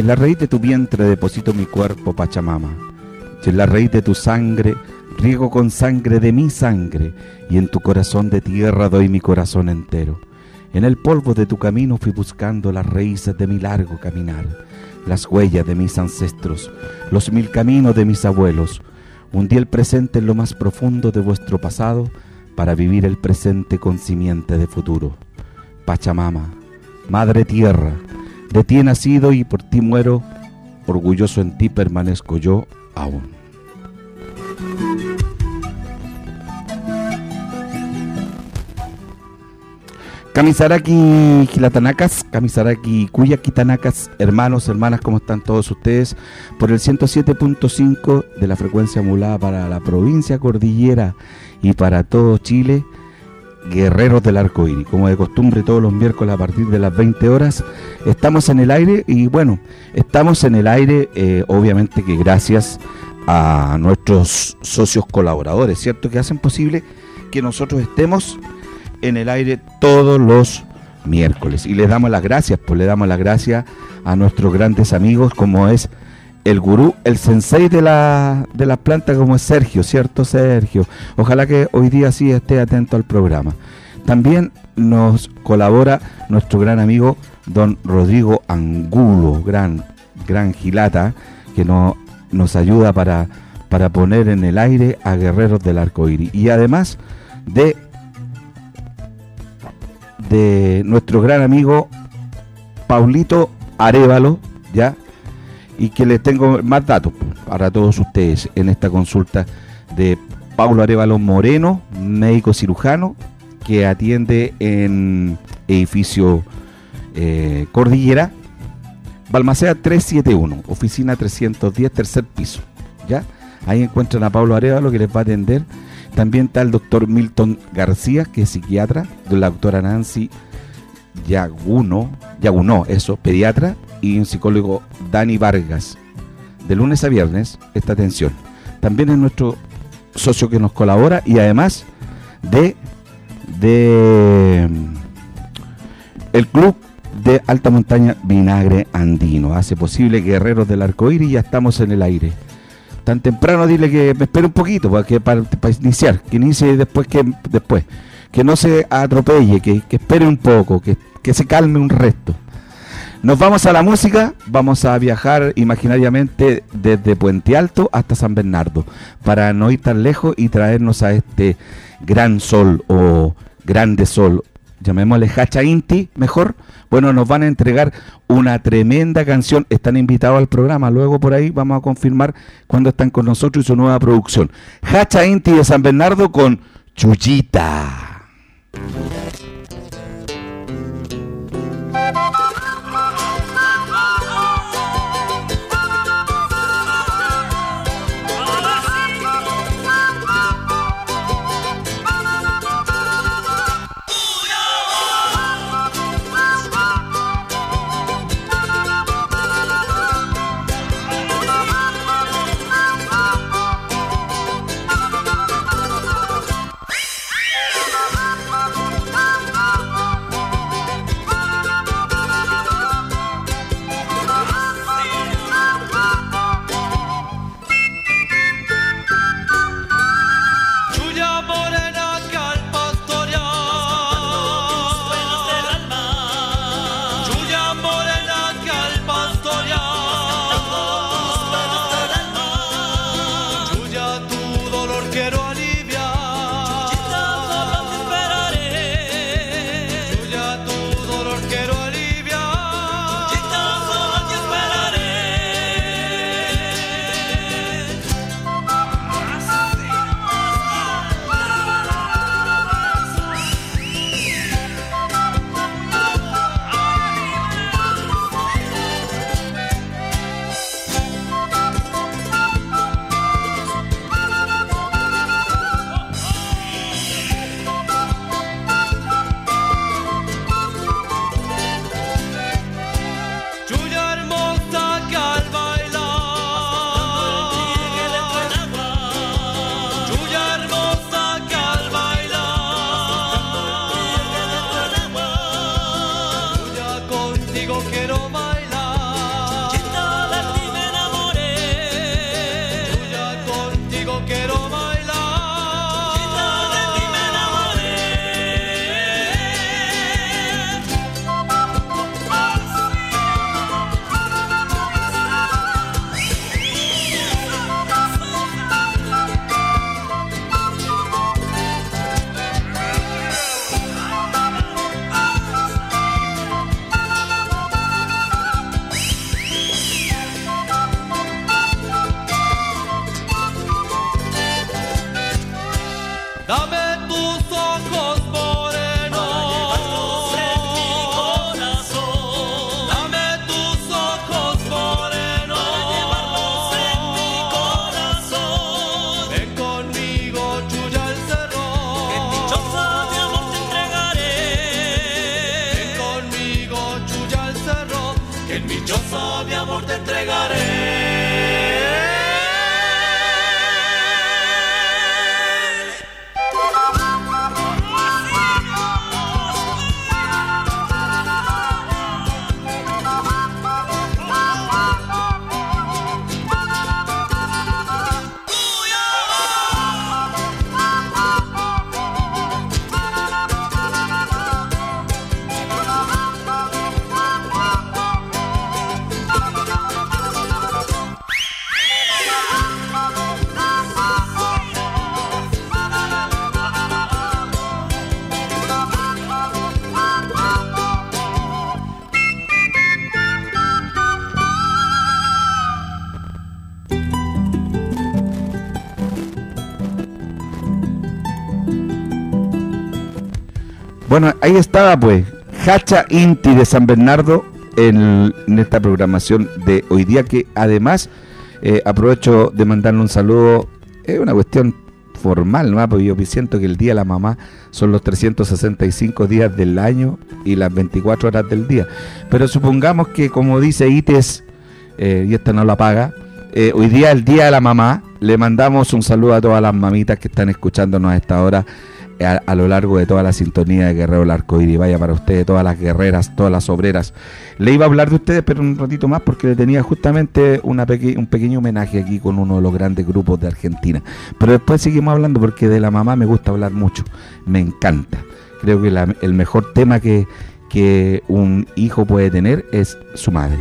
En la raíz de tu vientre deposito mi cuerpo, Pachamama. En la raíz de tu sangre riego con sangre de mi sangre, y en tu corazón de tierra doy mi corazón entero. En el polvo de tu camino fui buscando las raíces de mi largo caminar, las huellas de mis ancestros, los mil caminos de mis abuelos. Hundí el presente en lo más profundo de vuestro pasado para vivir el presente con simiente de futuro. Pachamama, Madre Tierra, de ti he nacido y por ti muero, orgulloso en ti permanezco yo aún. Kamisaraki Gilatanakas, Kamisaraki Kuyakitanakas, hermanos, hermanas, ¿cómo están todos ustedes? Por el 107.5 de la frecuencia mulada para la provincia cordillera y para todo Chile, guerreros del arco iris. Como de costumbre, todos los miércoles a partir de las 20 horas, estamos en el aire y bueno, estamos en el aire, eh, obviamente que gracias a nuestros socios colaboradores, ¿cierto? Que hacen posible que nosotros estemos en el aire todos los miércoles. Y le damos las gracias, pues le damos las gracias a nuestros grandes amigos como es el gurú, el sensei de la, de las plantas como es Sergio, ¿cierto Sergio? Ojalá que hoy día sí esté atento al programa. También nos colabora nuestro gran amigo don Rodrigo Angulo, gran, gran gilata, que no, nos ayuda para, para poner en el aire a guerreros del arco iris. Y además de de nuestro gran amigo Paulito Arevalo, ¿ya? Y que les tengo más datos para todos ustedes en esta consulta de Paulo Arevalo Moreno, médico cirujano, que atiende en edificio eh, Cordillera, Balmacea 371, oficina 310, tercer piso, ¿ya? Ahí encuentran a Pablo Arevalo que les va a atender también está el doctor Milton García, que es psiquiatra, de la doctora Nancy Yaguno, Yaguno, eso, pediatra, y un psicólogo Dani Vargas. De lunes a viernes, esta atención. También es nuestro socio que nos colabora y además de, de mm, el club de alta montaña Vinagre Andino. Hace posible Guerreros del Arcoíris, ya estamos en el aire tan temprano dile que me espere un poquito para, que, para, iniciar, que inicie después que después, que no se atropelle, que, espere un poco, que, que se calme un resto. Nos vamos a la música, vamos a viajar imaginariamente desde Puente Alto hasta San Bernardo, para no ir tan lejos y traernos a este gran sol o grande sol, llamémosle Hacha Inti mejor, bueno, nos van a entregar una tremenda canción. Están invitados al programa. Luego por ahí vamos a confirmar cuándo están con nosotros y su nueva producción. Hacha Inti de San Bernardo con Chuyita. Ahí estaba pues, Hacha Inti de San Bernardo en, esta programación de hoy día que además eh, aprovecho de mandarle un saludo, es una cuestión formal, ¿no? Porque yo siento que el Día de la Mamá son los 365 días del año y las 24 horas del día. Pero supongamos que, como dice ITES, eh, y esta no la paga, eh, hoy día el Día de la Mamá, le mandamos un saludo a todas las mamitas que están escuchándonos a esta hora a, lo largo de toda la sintonía de Guerrero el Arcoíris. Vaya para ustedes, todas las guerreras, todas las obreras. Le iba a hablar de ustedes, pero un ratito más, porque le tenía justamente una un pequeño homenaje aquí con uno de los grandes grupos de Argentina. Pero después seguimos hablando, porque de la mamá me gusta hablar mucho. Me encanta. Creo que el mejor tema que, que un hijo puede tener es su madre.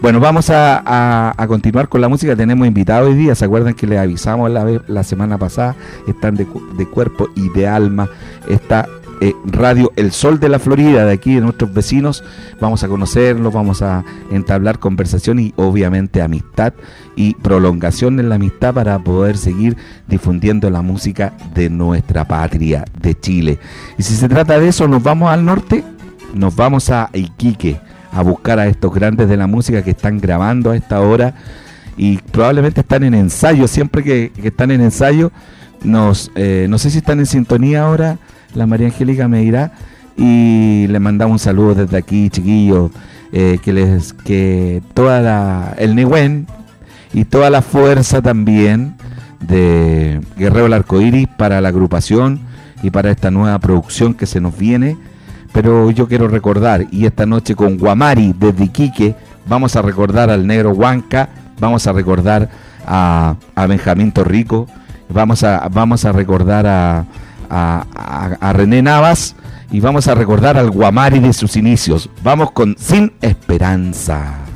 Bueno, vamos a, continuar con la música. Tenemos invitados hoy día. ¿Se acuerdan que les avisamos la, semana pasada? Están de, cuerpo y de alma. Está eh, Radio El Sol de la Florida, de aquí de nuestros vecinos. Vamos a conocerlos, vamos a entablar conversación y obviamente amistad y prolongación en la amistad para poder seguir difundiendo la música de nuestra patria, de Chile. Y si se trata de eso, nos vamos al norte nos vamos a Iquique a buscar a estos grandes de la música que están grabando a esta hora y probablemente están en ensayo. Siempre que, están en ensayo, nos, eh, no sé si están en sintonía ahora, la María Angélica me dirá. Y le mandamos un saludo desde aquí, chiquillos. Eh, que les que toda la el Nehuen y toda la fuerza también de Guerrero el Arcoíris para la agrupación y para esta nueva producción que se nos viene pero yo quiero recordar, y esta noche con Guamari desde Iquique, vamos a recordar al negro Huanca, vamos a recordar a, Benjamín Torrico, vamos a, vamos a recordar a, a René Navas y vamos a recordar al Guamari de sus inicios. Vamos con Sin Esperanza.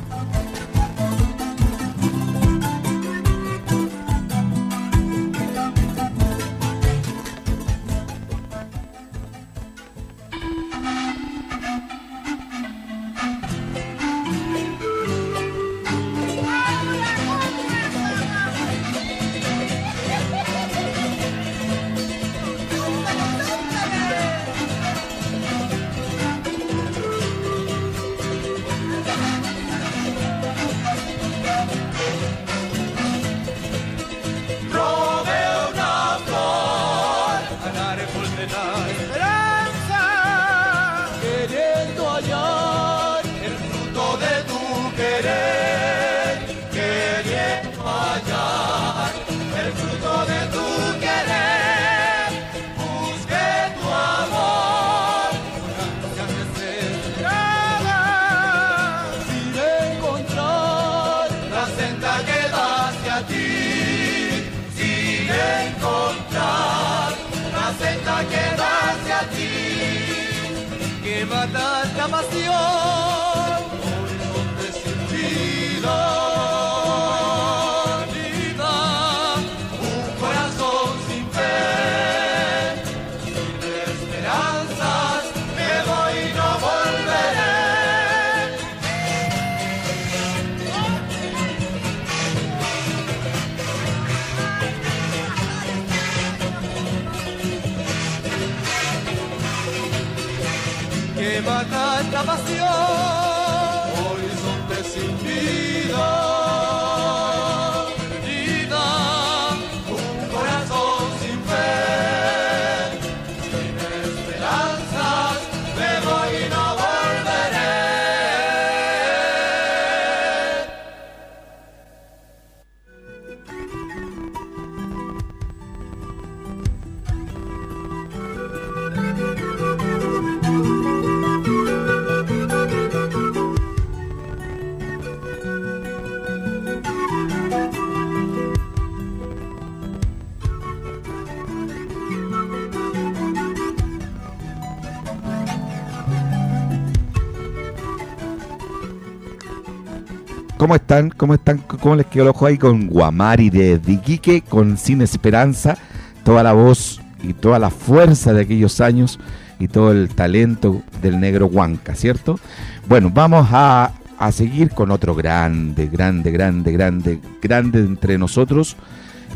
¿Cómo están? ¿Cómo están? ¿Cómo les quedó el ojo ahí con Guamari de Iquique, con Sin Esperanza? Toda la voz y toda la fuerza de aquellos años y todo el talento del negro Huanca, ¿cierto? Bueno, vamos a, seguir con otro grande, grande, grande, grande, grande entre nosotros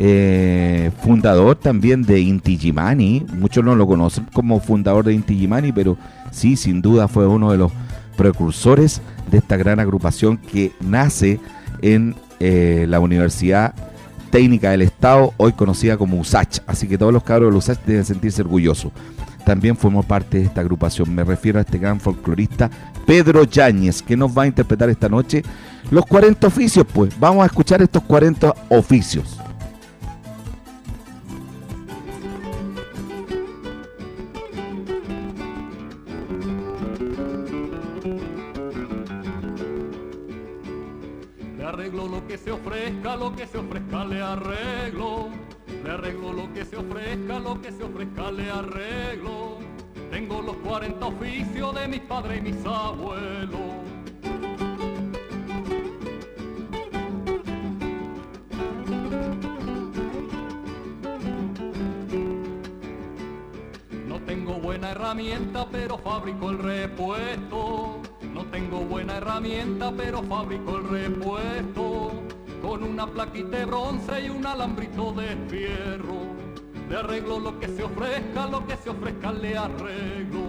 eh, fundador también de Inti Gimani. Muchos no lo conocen como fundador de Inti Gimani, pero sí, sin duda fue uno de los precursores de esta gran agrupación que nace en eh, la Universidad Técnica del Estado, hoy conocida como USACH. Así que todos los cabros de USACH deben sentirse orgullosos. También fuimos parte de esta agrupación. Me refiero a este gran folclorista Pedro Yáñez, que nos va a interpretar esta noche los 40 oficios. Pues vamos a escuchar estos 40 oficios. Lo que se ofrezca le arreglo. Le arreglo lo que se ofrezca, lo que se ofrezca le arreglo. Tengo los 40 oficios de mis padres y mis abuelos. No tengo buena herramienta, pero fabrico el repuesto. No tengo buena herramienta, pero fabrico el repuesto con una plaquita de bronce y un alambrito de fierro. Le arreglo lo que se ofrezca, lo que se ofrezca le arreglo.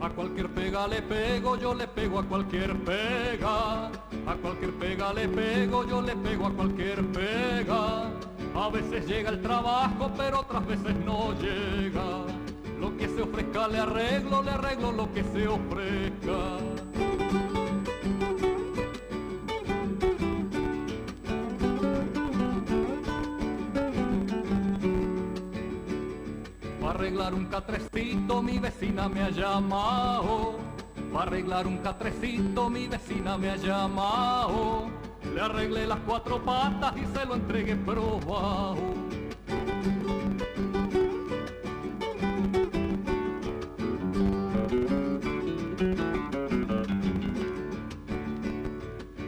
A cualquier pega le pego, yo le pego a cualquier pega. A cualquier pega le pego, yo le pego a cualquier pega. A veces llega el trabajo, pero otras veces no llega. Lo que se ofrezca le arreglo, le arreglo lo que se ofrezca. Para arreglar un catrecito mi vecina me ha llamado. Para arreglar un catrecito mi vecina me ha llamado le arreglé las cuatro patas y se lo entregué probado.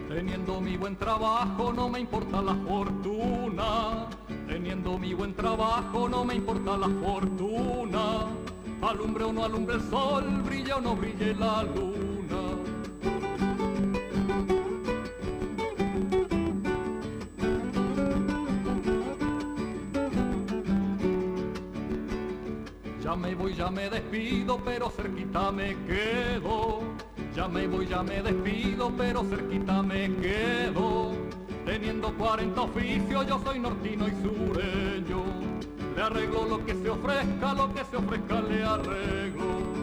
Teniendo mi buen trabajo no me importa la fortuna. Teniendo mi buen trabajo no me importa la fortuna. Alumbre o no alumbre el sol, brilla o no brille la luna. Ya me voy, ya me despido, pero cerquita me quedo. Ya me voy, ya me despido, pero cerquita me quedo. Teniendo 40 oficios, yo soy nortino y sureño. Le arreglo lo que se ofrezca, lo que se ofrezca le arreglo.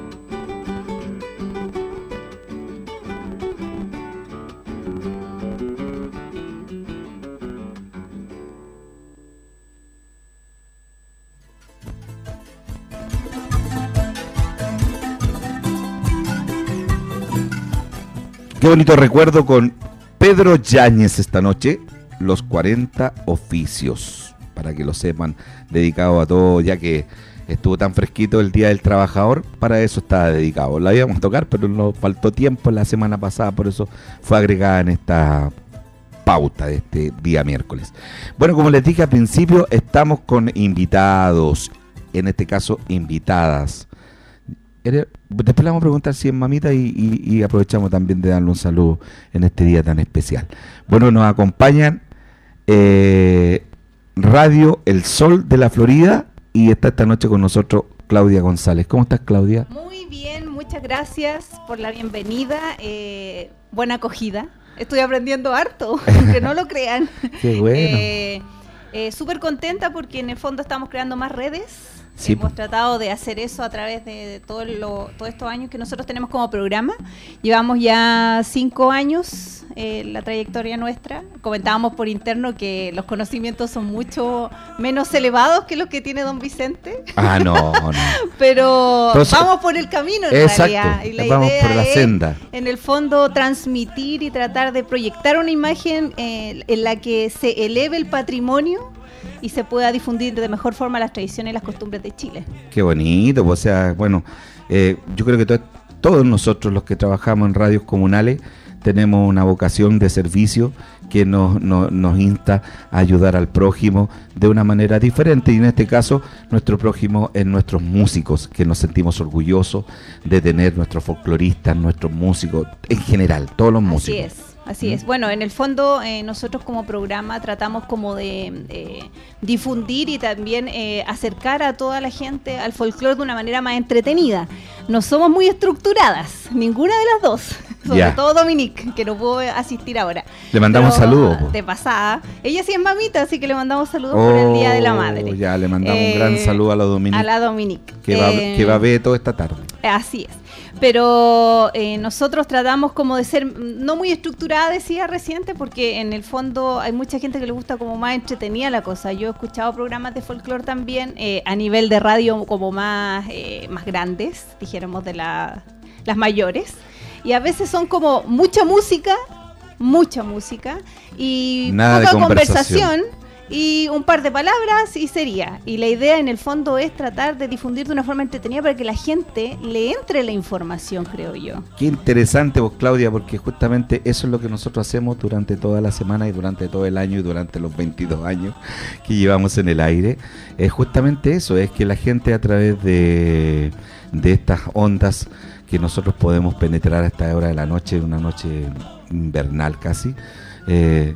Qué bonito recuerdo con Pedro Yáñez esta noche, los 40 oficios, para que lo sepan, dedicado a todo, ya que estuvo tan fresquito el Día del Trabajador, para eso estaba dedicado. La íbamos a tocar, pero nos faltó tiempo la semana pasada, por eso fue agregada en esta pauta de este día miércoles. Bueno, como les dije al principio, estamos con invitados, en este caso invitadas después le vamos a preguntar si es mamita y, aprovechamos también de darle un saludo en este día tan especial. Bueno, nos acompañan eh, Radio El Sol de la Florida y está esta noche con nosotros Claudia González. ¿Cómo estás, Claudia? Muy bien, muchas gracias por la bienvenida. Eh, buena acogida. Estoy aprendiendo harto, aunque no lo crean. Qué bueno. Eh, súper contenta porque en el fondo estamos creando más redes Hemos tratado de hacer eso a través de, todo todos estos años que nosotros tenemos como programa. Llevamos ya cinco años eh, la trayectoria nuestra. Comentábamos por interno que los conocimientos son mucho menos elevados que los que tiene don Vicente. Ah, no, no. Pero vamos por el camino en realidad. Y la vamos por la senda. En el fondo, transmitir y tratar de proyectar una imagen eh, en la que se eleve el patrimonio y se pueda difundir de mejor forma las tradiciones y las costumbres de Chile. Qué bonito, pues, o sea, bueno, eh, yo creo que todos nosotros los que trabajamos en radios comunales tenemos una vocación de servicio que nos, nos, insta a ayudar al prójimo de una manera diferente. Y en este caso, nuestro prójimo es nuestros músicos, que nos sentimos orgullosos de tener nuestros folcloristas, nuestros músicos, en general, todos los músicos. Así es. Así es. Bueno, en el fondo eh, nosotros como programa tratamos como de difundir y también eh, acercar a toda la gente al folclore de una manera más entretenida. No somos muy estructuradas, ninguna de las dos. Sobre todo Dominique, que no pudo asistir ahora. Le mandamos saludos. De pasada. Ella sí es mamita, así que le mandamos saludos por el Día de la oh, Madre. Ya, le mandamos un gran eh, saludo a la Dominique. A la Dominique. Que, va, que va a ver toda esta tarde. Así es pero eh, nosotros tratamos como de ser no muy estructurada, decía reciente, porque en el fondo hay mucha gente que le gusta como más entretenida la cosa. Yo he escuchado programas de folclore también eh, a nivel de radio como más, eh, más grandes, dijéramos de las mayores, y a veces son como mucha música, mucha música y poca conversación y un par de palabras y sería. Y la idea en el fondo es tratar de difundir de una forma entretenida para que la gente le entre la información, creo yo. Qué interesante vos, Claudia, porque justamente eso es lo que nosotros hacemos durante toda la semana y durante todo el año y durante los 22 años que llevamos en el aire. Es justamente eso, es que la gente a través de, de estas ondas que nosotros podemos penetrar a esta hora de la noche, una noche invernal casi, eh,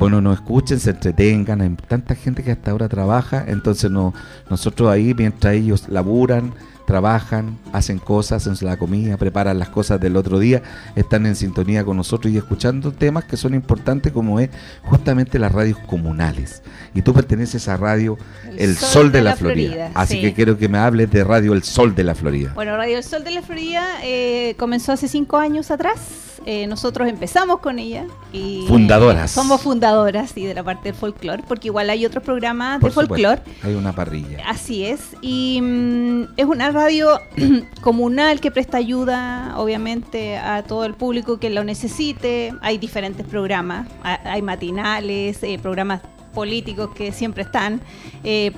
bueno, nos escuchen, se entretengan, hay tanta gente que hasta ahora trabaja, entonces no, nosotros ahí mientras ellos laburan, trabajan, hacen cosas, hacen la comida, preparan las cosas del otro día, están en sintonía con nosotros y escuchando temas que son importantes como es justamente las radios comunales. Y tú perteneces a Radio El, Sol, de, la, Florida. Así que quiero que me hables de Radio El Sol de la Florida. Bueno, Radio El Sol de la Florida eh, comenzó hace cinco años atrás eh, nosotros empezamos con ella. Y fundadoras. Somos fundadoras, y de la parte del folclore, porque igual hay otros programas de folclore. Hay una parrilla. Así es. Y mm, es una radio comunal que presta ayuda, obviamente, a todo el público que lo necesite. Hay diferentes programas, hay matinales, eh, programas políticos que siempre están, eh,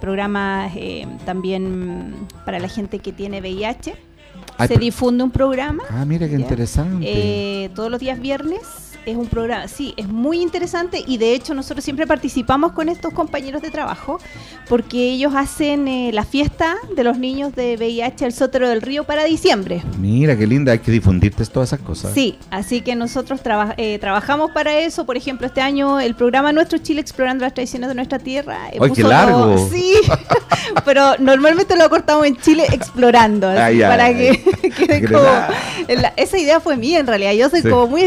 programas también para la gente que tiene VIH se difunde un programa. Ah, mira qué interesante. Eh, todos los días viernes es un programa, sí, es muy interesante y de hecho nosotros siempre participamos con estos compañeros de trabajo porque ellos hacen eh, la fiesta de los niños de VIH al Sótero del Río para diciembre. Mira, qué linda, hay que difundirte todas esas cosas. Sí, así que nosotros eh, trabajamos para eso. Por ejemplo, este año el programa Nuestro Chile Explorando las Tradiciones de nuestra Tierra. ¡Ay, qué largo! sí, pero normalmente lo cortamos en Chile Explorando, ah, para que quede como... esa idea fue mía en realidad, yo soy como muy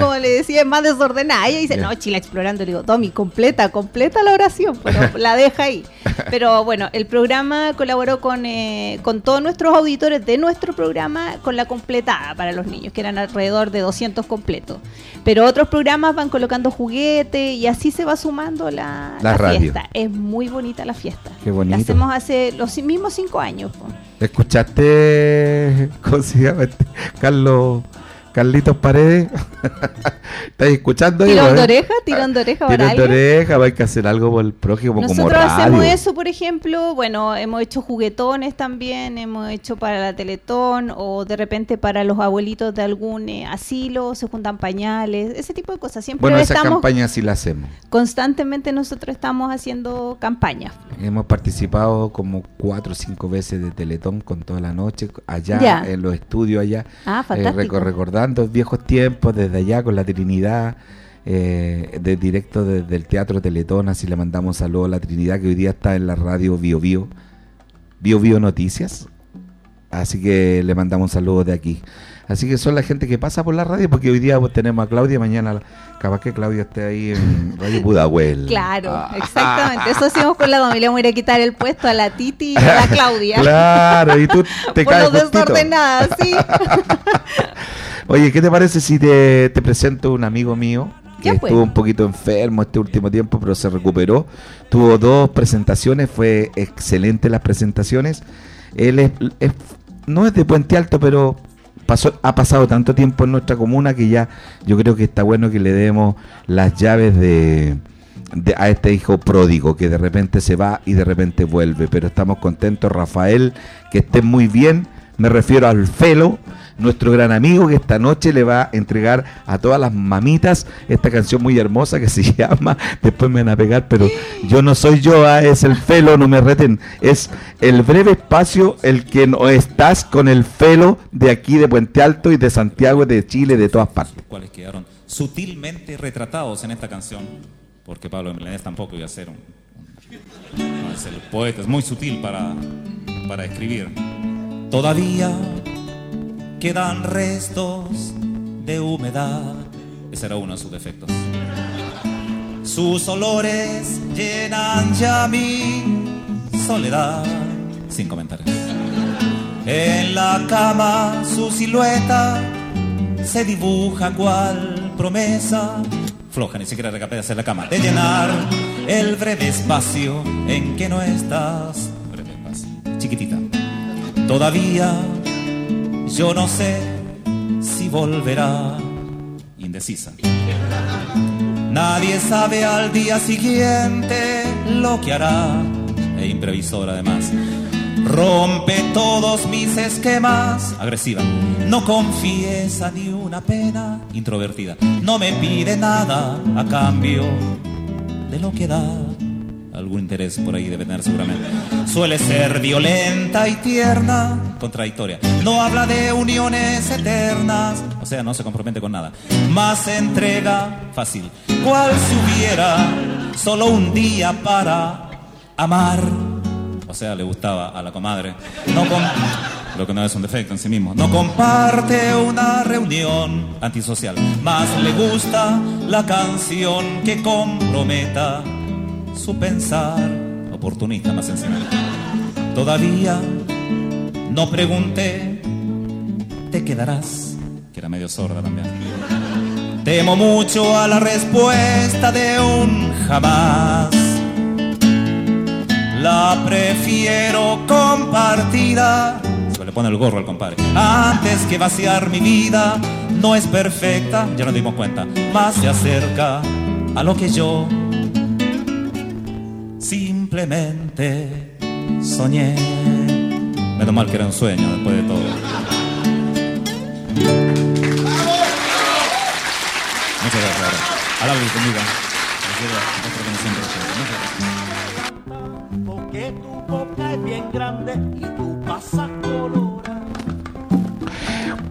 como le decía, es más desordenada. Ella dice, no, Chile explorando. Le digo, Tommy, completa, completa la oración, pero la deja ahí. Pero bueno, el programa colaboró con, eh, con todos nuestros auditores de nuestro programa con la completada para los niños, que eran alrededor de 200 completos. Pero otros programas van colocando juguetes y así se va sumando la, fiesta. Es muy bonita la fiesta. Qué bonito. La hacemos hace los mismos cinco años. ¿Escuchaste, cómo se llama este? Carlos? Carlitos Paredes, ¿estás escuchando? Tirón de oreja, tirón de oreja para Tirón de oreja, hay que hacer algo por el prójimo Nosotros como radio. hacemos eso, por ejemplo, bueno, hemos hecho juguetones también, hemos hecho para la Teletón o de repente para los abuelitos de algún eh, asilo, se juntan pañales, ese tipo de cosas. Siempre bueno, esa campaña sí la hacemos. Constantemente nosotros estamos haciendo campañas. Hemos participado como cuatro o cinco veces de Teletón con toda la noche, allá en los estudios allá. Ah, eh, fantástico. Recordando viejos tiempos, desde allá con la Trinidad, eh, de directo desde el Teatro Teletón, así le mandamos saludos a la Trinidad, que hoy día está en la radio Bio Bio, Bio Bio Noticias, así que le mandamos saludos de aquí. Así que son la gente que pasa por la radio, porque hoy día pues, tenemos a Claudia, mañana capaz que Claudia esté ahí en Radio Pudahuel. Claro, ah. exactamente. Eso hacemos con la familia. Vamos a ir a quitar el puesto a la Titi y a la Claudia. claro, y tú te por caes. desordenadas, sí. Oye, ¿qué te parece si te, presento un amigo mío? que estuvo un poquito enfermo este último tiempo, pero se recuperó. Tuvo dos presentaciones, fue excelente las presentaciones. Él es, no es de Puente Alto, pero pasó, ha pasado tanto tiempo en nuestra comuna que ya yo creo que está bueno que le demos las llaves de, a este hijo pródigo que de repente se va y de repente vuelve. Pero estamos contentos, Rafael, que esté muy bien. Me refiero al Felo nuestro gran amigo que esta noche le va a entregar a todas las mamitas esta canción muy hermosa que se llama, después me van a pegar, pero yo no soy yo, ah, es el felo, no me reten, es el breve espacio el que no estás con el felo de aquí de Puente Alto y de Santiago, de Chile, de todas partes. ¿Cuáles quedaron sutilmente retratados en esta canción? Porque Pablo Milanés tampoco iba a ser es el poeta, es muy sutil para, para escribir. Todavía quedan restos de humedad. Ese era uno de sus defectos. Sus olores llenan ya mi soledad. Sin comentarios. En la cama su silueta se dibuja cual promesa. Floja, ni siquiera recapé la cama. De llenar el breve espacio en que no estás. Breve espacio. Chiquitita. Todavía yo no sé si volverá. Indecisa. Nadie sabe al día siguiente lo que hará. E imprevisora además. Rompe todos mis esquemas. Agresiva. No confiesa ni una pena. Introvertida. No me pide nada a cambio de lo que da. Algún interés por ahí debe tener seguramente. Suele ser violenta y tierna, contradictoria. No habla de uniones eternas, o sea, no se compromete con nada. Más entrega fácil. ¿Cuál si solo un día para amar? O sea, le gustaba a la comadre. No con lo que no es un defecto en sí mismo. No comparte una reunión antisocial, más le gusta la canción que comprometa su pensar. Oportunista más encima. Todavía no pregunté, te quedarás, que era medio sorda también. Temo mucho a la respuesta de un jamás. La prefiero compartida le pone el gorro al compadre. Antes que vaciar mi vida, no es perfecta, ya nos dimos cuenta, más se acerca a lo que yo simplemente soñé. Menos mal que era un sueño después de todo. Muchas gracias. A la conmigo. Porque tu boca es bien grande y tú pasas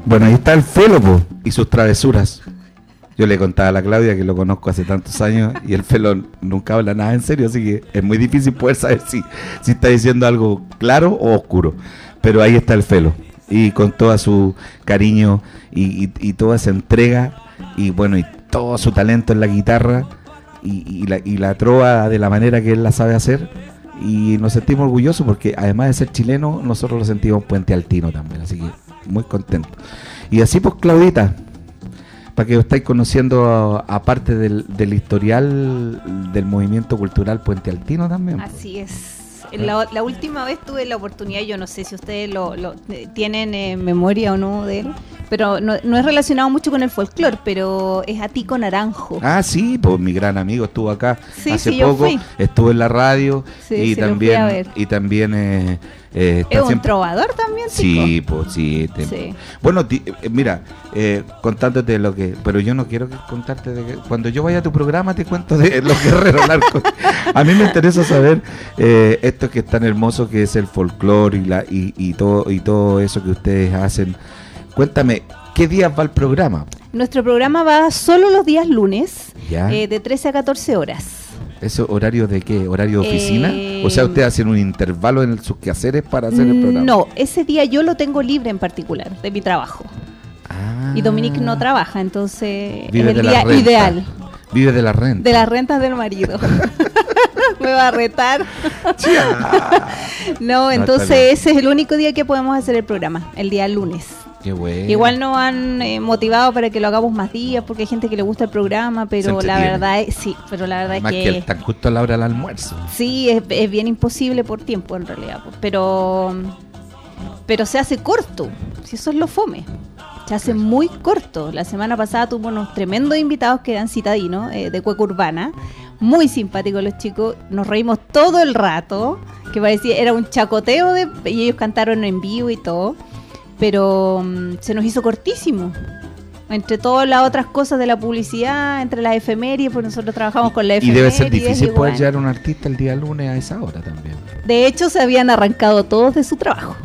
bueno, ahí está el Felo y sus travesuras. Yo le contaba a la Claudia que lo conozco hace tantos años y el Felo nunca habla nada en serio, así que es muy difícil poder saber si, si está diciendo algo claro o oscuro. Pero ahí está el Felo y con todo su cariño y, toda esa entrega y bueno, y todo su talento en la guitarra y, la, y la trova de la manera que él la sabe hacer y nos sentimos orgullosos porque además de ser chileno, nosotros lo sentimos puente altino también, así que muy contento. Y así pues, Claudita, para que estáis conociendo aparte del, del, historial del movimiento cultural Puente Altino también. Así es. La, última vez tuve la oportunidad, yo no sé si ustedes lo, eh, tienen en memoria o no de él, pero no, no es relacionado mucho con el folclore, pero es a ti con Naranjo. Ah, sí, pues mi gran amigo estuvo acá hace poco, estuvo en la radio y, también, y también eh, eh, es un trovador también, Sí, pues sí, Bueno, eh, mira, eh, contándote lo que... Pero yo no quiero contarte de que... Cuando yo vaya a tu programa te cuento de los guerreros narcos. a mí me interesa saber esto que es tan hermoso que es el folclore y, la, y, todo, y todo eso que ustedes hacen. Cuéntame, ¿qué días va el programa? Nuestro programa va solo los días lunes, de 13 a 14 horas. ¿Eso horario de qué? ¿Horario de oficina? o sea, ¿ustedes hacen un intervalo en sus quehaceres para hacer el programa? No, ese día yo lo tengo libre en particular, de mi trabajo. Y Dominique no trabaja, entonces es el día ideal. Vive de la renta. De las rentas del marido. Me va a retar. no, entonces ese es el único día que podemos hacer el programa, el día lunes. Igual nos han eh, motivado para que lo hagamos más días porque hay gente que le gusta el programa, pero la verdad es sí, pero la verdad es que, que tan justo a la hora del almuerzo. Sí, es, bien imposible por tiempo en realidad, pero pero se hace corto, si eso es lo fome. Se hace muy corto. La semana pasada tuvo unos tremendos invitados que eran citadinos eh, de Cueca Urbana. Muy simpáticos los chicos. Nos reímos todo el rato. Que parecía, era un chacoteo de, y ellos cantaron en vivo y todo pero mm, se nos hizo cortísimo. Entre todas las otras cosas de la publicidad, entre las efemérides, pues nosotros trabajamos con la Y efemérides. debe ser difícil y poder bueno. llegar a un artista el día lunes a esa hora también. De hecho, se habían arrancado todos de su trabajo.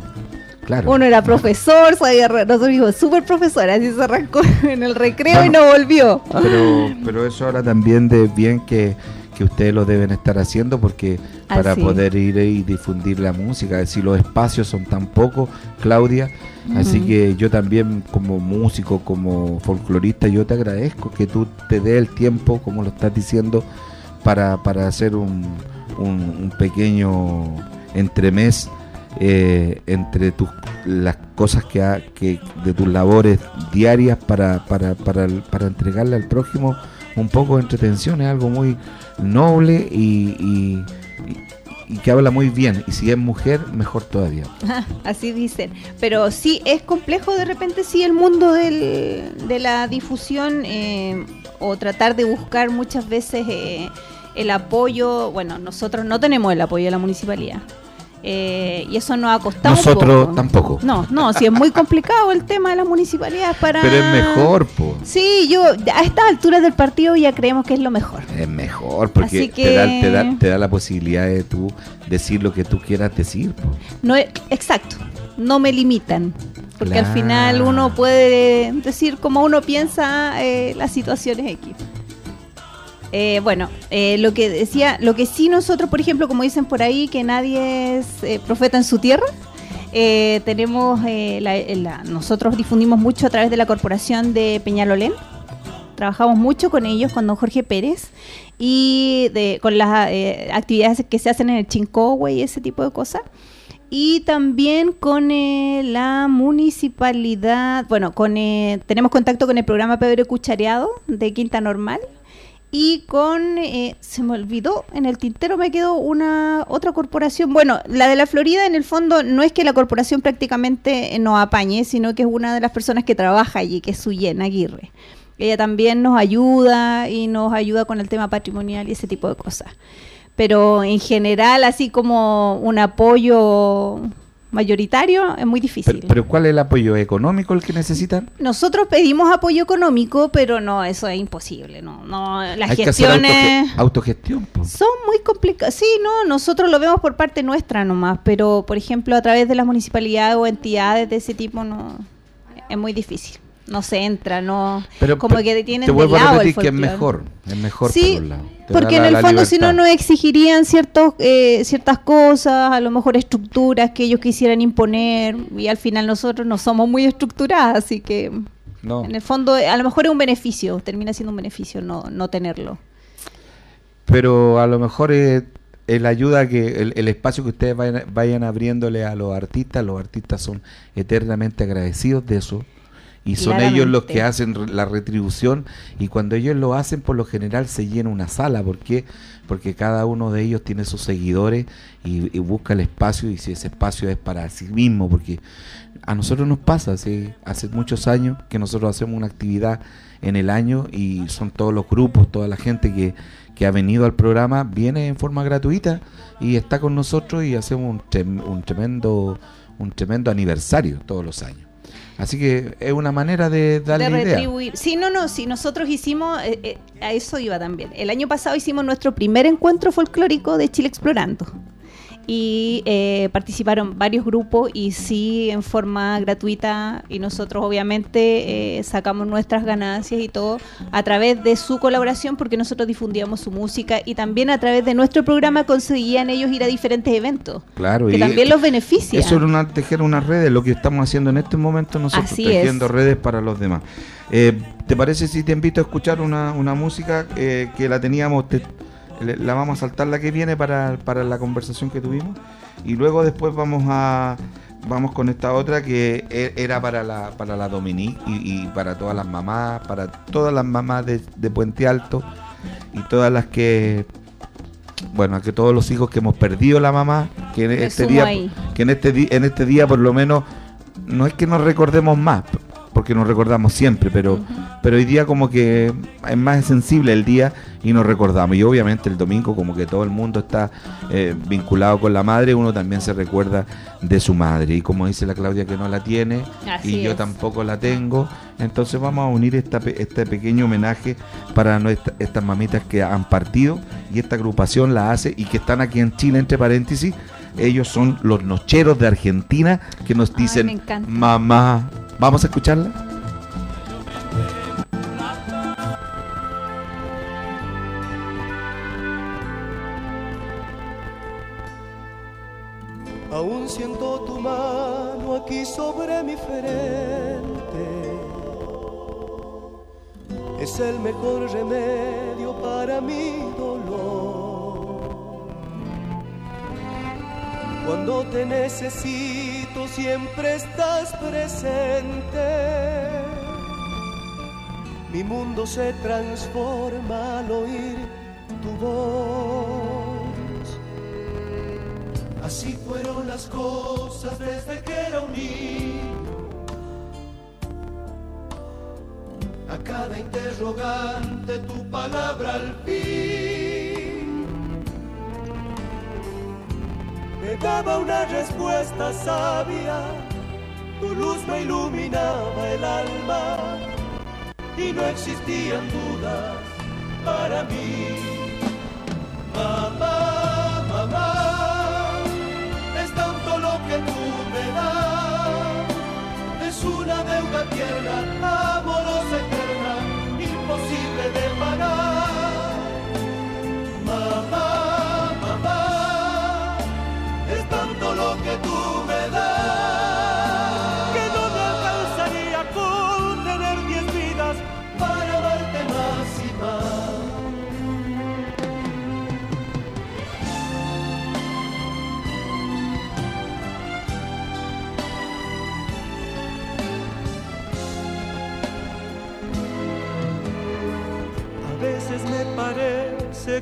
Claro. Uno era profesor, se había arran- nosotros dijimos súper profesor, así se arrancó en el recreo y no volvió. Pero, pero eso ahora también de bien que, que ustedes lo deben estar haciendo porque para poder ir y difundir la música, si los espacios son tan pocos, Claudia, así que yo también como músico, como folclorista, yo te agradezco que tú te des el tiempo, como lo estás diciendo, para, para hacer un, un, un pequeño entremés eh, entre tus las cosas que, ha- que de tus labores diarias para, para, para, para entregarle al prójimo un poco de entretención es algo muy noble y, y- que habla muy bien y si es mujer mejor todavía Así dicen. Pero sí, es complejo de repente, sí, el mundo del- de la difusión eh, o tratar de buscar muchas veces eh, el apoyo. Bueno, nosotros no tenemos el apoyo de la municipalidad. Eh, y eso nos ha costado. Nosotros poco. tampoco. No, no, sí, es muy complicado el tema de las municipalidades para. pero es mejor po. Sí, yo a estas alturas del partido ya creemos que es lo mejor. es mejor porque te, da, te, da, te da la posibilidad de tú decir lo que tú quieras decir po. No exacto, no me limitan. Porque al final uno puede decir como uno piensa eh, las situaciones X. Eh, bueno, eh, lo que decía, lo que sí nosotros, por ejemplo, como dicen por ahí, que nadie es eh, profeta en su tierra, eh, tenemos, eh, la- nosotros difundimos mucho a través de la corporación de Peñalolén, trabajamos mucho con ellos, con don Jorge Pérez, y de, con las eh, actividades que se hacen en el Chincohue y ese tipo de cosas. Y también con eh, la municipalidad, bueno, con eh, tenemos contacto con el programa Pebre Cuchareado de Quinta Normal y con eh, se me olvidó en el tintero me quedó una otra corporación. Bueno la de la Florida en el fondo no es que la corporación prácticamente eh, nos apañe sino que es una de las personas que trabaja allí que es Suyen Aguirre. Ella también nos ayuda y nos ayuda con el tema patrimonial y ese tipo de cosas. Pero en general así como un apoyo mayoritario es muy difícil pero, pero ¿cuál es el apoyo económico el que necesitan? nosotros pedimos apoyo económico, pero no, eso es imposible. No, no, las hay que hacer gestiones autoge- autogestión son muy complicadas. Sí, no, nosotros lo vemos por parte nuestra nomás, pero por ejemplo a través de las municipalidades o entidades de ese tipo no es muy difícil. No se entra, no Pero como que tienen te de vuelvo a lado el repetir que es mejor, es mejor Sí, por un lado. Te porque en el fondo si no nos exigirían ciertos, eh, ciertas cosas, a lo mejor estructuras que ellos quisieran imponer y al final nosotros no somos muy estructuradas, así que No. en el fondo a lo mejor es un beneficio, termina siendo un beneficio no, no tenerlo. pero a lo mejor es, la ayuda que el, el espacio que ustedes vayan, vayan abriéndole a los artistas, los artistas son eternamente agradecidos de eso y son ellos los que hacen la retribución y cuando ellos lo hacen por lo general se llena una sala, ¿por qué? Porque cada uno de ellos tiene sus seguidores y, y busca el espacio y si ese espacio es para sí mismo, porque a nosotros nos pasa, ¿sí? hace muchos años que nosotros hacemos una actividad en el año y son todos los grupos, toda la gente que, que ha venido al programa, viene en forma gratuita y está con nosotros y hacemos un, un tremendo un tremendo aniversario todos los años. Así que es una manera de darle de idea. retribuir. Sí, no, no, sí, nosotros hicimos, eh, eh, a eso iba también. El año pasado hicimos nuestro primer encuentro folclórico de Chile Explorando. Y eh, participaron varios grupos y sí en forma gratuita y nosotros obviamente eh, sacamos nuestras ganancias y todo a través de su colaboración porque nosotros difundíamos su música y también a través de nuestro programa conseguían ellos ir a diferentes eventos Claro, que y también los beneficia. Eso era una, tejer unas redes, lo que estamos haciendo en este momento nosotros, Así tejiendo es. redes para los demás. Eh, ¿Te parece si te invito a escuchar una, una música eh, que la teníamos, te- la vamos a saltar la que viene para, para la conversación que tuvimos? Y luego después vamos a vamos con esta otra que e- era para la para la Dominique y, y para todas las mamás, para todas las mamás de, de Puente Alto y todas las que bueno, que todos los hijos que hemos perdido la mamá, que en Me este día ahí. que en este en este día por lo menos no es que nos recordemos más, porque nos recordamos siempre, pero pero hoy día como que es más sensible el día y nos recordamos. Y obviamente el domingo como que todo el mundo está eh, vinculado con la madre, uno también se recuerda de su madre. Y como dice la Claudia que no la tiene y yo tampoco la tengo, entonces vamos a unir esta, este pequeño homenaje para nuestra, estas mamitas que han partido y esta agrupación la hace y que están aquí en Chile, entre paréntesis. Ellos son los nocheros de Argentina que nos dicen, mamá, ¿vamos a escucharla? Aún siento tu mano aquí sobre mi frente. Es el mejor remedio para mi dolor. Cuando te necesito siempre estás presente. Mi mundo se transforma al oír tu voz. Así fueron las cosas desde que era un niño. A cada interrogante tu palabra al fin me daba una respuesta sabia. Tu luz me iluminaba el alma y no existían dudas para mí. Mamá, mamá que tú me das es una deuda tierna, amorosa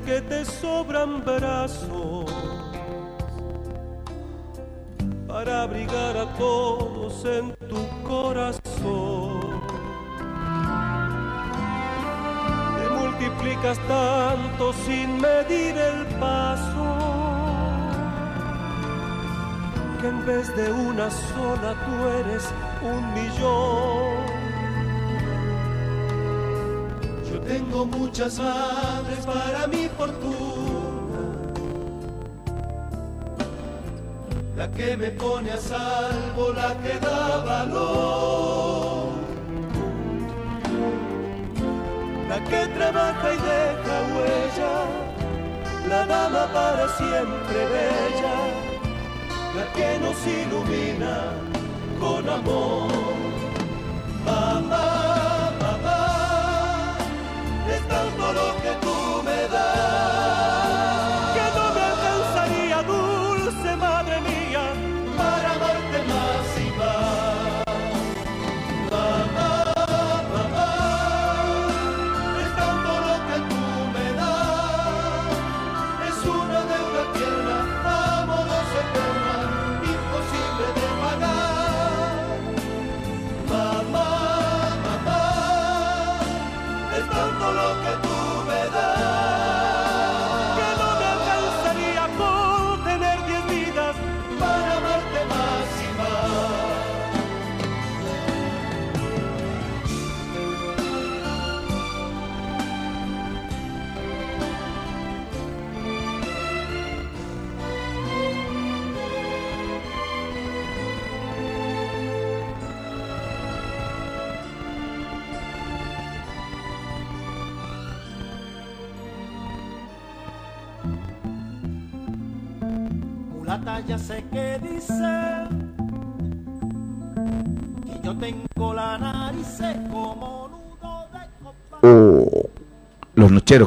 que te sobran brazos para abrigar a todos en tu corazón. Te multiplicas tanto sin medir el paso que en vez de una sola tú eres un millón. Tengo muchas madres para mi fortuna. La que me pone a salvo, la que da valor. La que trabaja y deja huella, la dama para siempre bella, la que nos ilumina con amor.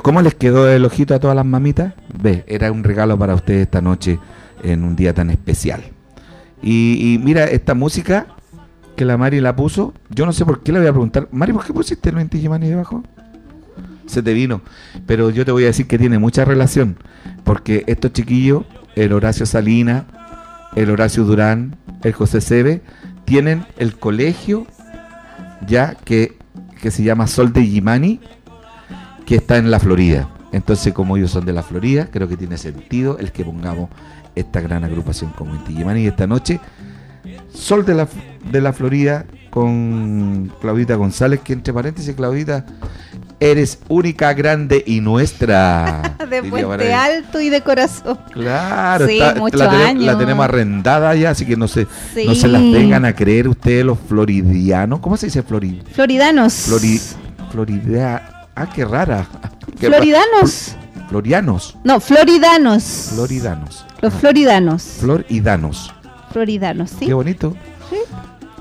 ¿Cómo les quedó el ojito a todas las mamitas? Ve, era un regalo para ustedes esta noche en un día tan especial. Y, mira, esta música que la Mari la puso, yo no sé por qué le voy a preguntar, Mari, ¿por qué pusiste el 20 Yemani debajo? Se te vino. Pero yo te voy a decir que tiene mucha relación, porque estos chiquillos, el Horacio Salina, el Horacio Durán, el José Sebe, tienen el colegio ya que que se llama Sol de Yimani, que está en la Florida. Entonces, como ellos son de la Florida, creo que tiene sentido el que pongamos esta gran agrupación como Inti Yimani. Y esta noche, Sol de la, de la Florida con Claudita González, que entre paréntesis, Claudita, eres única, grande y nuestra. de Puente. Alto y de corazón. Claro, Sí, está- muchos la, tenemos, años. la tenemos arrendada ya, así que no se, Sí. no se las vengan a creer ustedes los floridianos. ¿Cómo se dice flori, Floridanos. flori, florida? Ah, qué rara. Qué Floridanos. fl- Florianos. No, floridanos. Floridanos. Los floridanos. Floridanos. Floridanos, ¿sí? Qué bonito.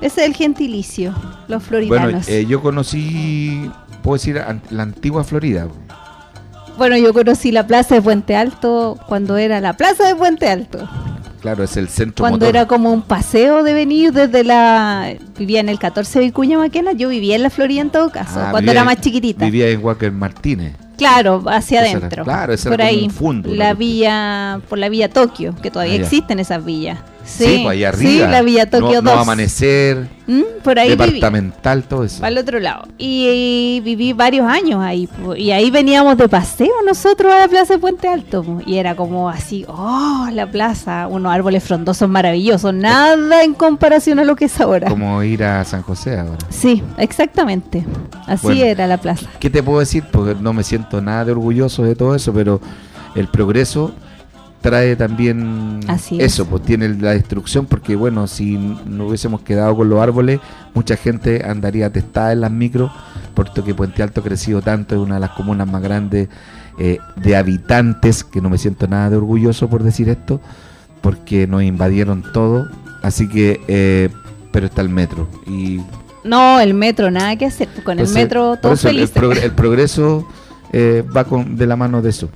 Ese es el gentilicio. Los Bueno, floridanos. eh, yo conocí, puedo decir, la antigua Florida. Bueno, yo conocí la plaza de Puente Alto cuando era la plaza de Puente Alto. Claro, es el centro Cuando motor. era como un paseo de venir desde la... Vivía en el 14 de Vicuña Maquena, yo vivía en la Florida en todo caso, Ah, cuando vivía era más chiquitita. Vivía en Walker Martínez. Claro, hacia era- adentro. claro, ese era por como ahí. la cuestión. villa, por la villa Tokio, que todavía Ah, existen esas villas. Sí, Sí, pues allá arriba. Sí, la villa Tokio no, 2. no amanecer, Mm, Por ahí viví. departamental, todo eso. Al otro lado. Y, viví varios años ahí. Y ahí veníamos de paseo nosotros a la plaza de Puente Alto. Y era como así, oh, la plaza, unos árboles frondosos maravillosos. Nada en comparación a lo que es ahora. Como ir a San José ahora. Sí, exactamente. Así Bueno. era la plaza. ¿Qué te puedo decir? Porque no me siento nada de orgulloso de todo eso, pero el progreso trae también Así es. eso, pues tiene la destrucción, porque bueno, si no hubiésemos quedado con los árboles, mucha gente andaría atestada en las micros, puesto que Puente Alto ha crecido tanto, es una de las comunas más grandes eh, de habitantes, que no me siento nada de orgulloso por decir esto, porque nos invadieron todo, así que, eh, pero está el metro, y No, el metro, nada que hacer. Con el metro el- felices. progre- el progreso eh, va con, de la mano de eso.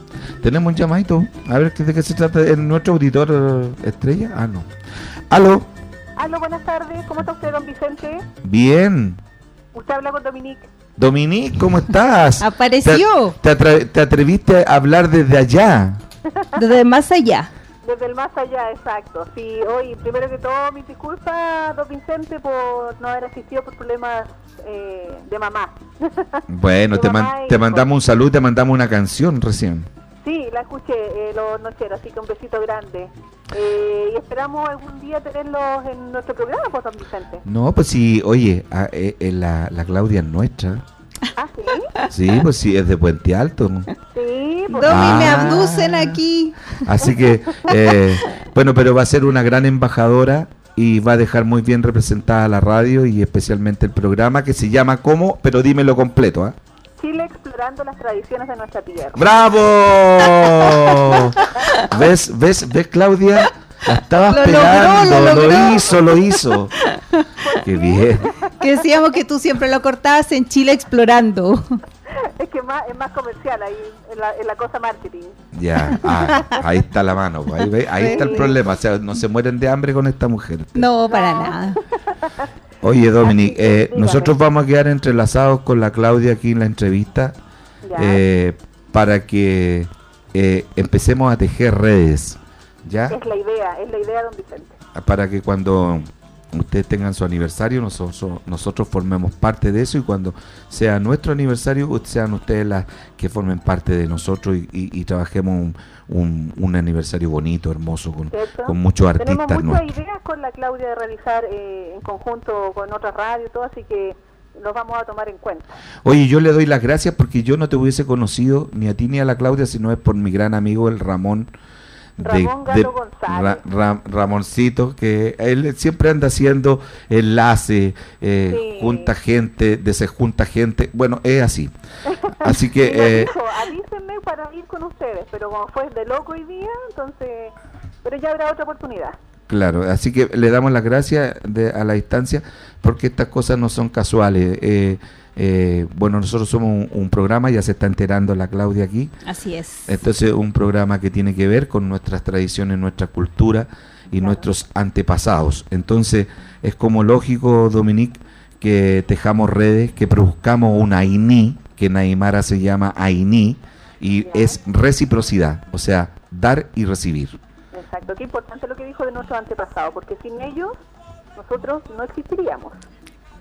Tenemos un llamadito. A ver de qué se trata. ¿En nuestro auditor eh, estrella? Ah, no. Aló. Aló, buenas tardes. ¿Cómo está usted, don Vicente? Bien. Usted habla con Dominique. Dominique, ¿cómo estás? Apareció ¿Te, te atre- te atreviste a hablar desde allá? desde más allá. Desde el más allá, exacto. Sí, hoy, primero que todo, mis disculpas, don Vicente, por no haber asistido por problemas eh, de mamá. Bueno, te, mamá te mandamos un saludo, te mandamos una canción recién. Sí, la escuché eh, los nocheros, así que un besito grande. Eh, y esperamos algún día tenerlos en nuestro programa, pues, don Vicente. No, pues sí, oye, ah, eh, eh, la, la Claudia es nuestra. Ah, sí. Sí, pues sí, es de Puente Alto. ¿no? Sí, pues, me Ah. abducen aquí. Así que, eh, bueno, pero va a ser una gran embajadora y va a dejar muy bien representada la radio y especialmente el programa que se llama ¿Cómo? Pero dímelo completo, ¿ah? Chile explorando las tradiciones de nuestra tierra. ¡Bravo! ¿Ves, ves, ves, Claudia? La estabas Lo pegando, logró, lo lo, logró. hizo, lo hizo. Qué bien. Que decíamos que tú siempre lo cortabas en Chile explorando. Es que más, es más comercial ahí, en la, en la cosa marketing. Ya, ah, ahí está la mano, pues, ahí, está el problema. O sea, no se mueren de hambre con esta mujer. No, para nada. Oye, Dominic, eh, nosotros vamos a quedar entrelazados con la Claudia aquí en la entrevista eh, para que eh, empecemos a tejer redes, ¿ya? Es la idea, es la idea, don Vicente. Para que cuando ustedes tengan su aniversario, nosotros, nosotros formemos parte de eso y cuando sea nuestro aniversario, sean ustedes las que formen parte de nosotros y, y- y trabajemos un, un- un aniversario bonito, hermoso, con, con muchos Tenemos artistas muchas nuestros. ideas con la Claudia de realizar eh, en conjunto con otras radios todo, así que los vamos a tomar en cuenta. Oye, yo le doy las gracias porque yo no te hubiese conocido ni a ti ni a la Claudia, sino es por mi gran amigo el Ramón. Ramón Galo González. Ra- Ramoncito, que él siempre anda haciendo enlace, eh, Sí. junta gente, desjunta gente. Bueno, es así. Así que, eh, dijo, avísenme para ir con ustedes, pero como fue de loco hoy día, entonces, pero ya habrá otra oportunidad. claro, así que le damos las gracias de- a la distancia porque estas cosas no son casuales. Eh, eh, bueno, nosotros somos un, un programa, ya se está enterando la Claudia aquí. Así es. Entonces, un programa que tiene que ver con nuestras tradiciones, nuestra cultura y nuestros antepasados. Entonces, es como lógico, Dominique, que tejamos redes, que produzcamos una AINI, que en Aymara se llama AINI, y es reciprocidad, o sea, dar y recibir. Exacto, qué importante lo que dijo de nuestros antepasados, porque sin ellos nosotros no existiríamos.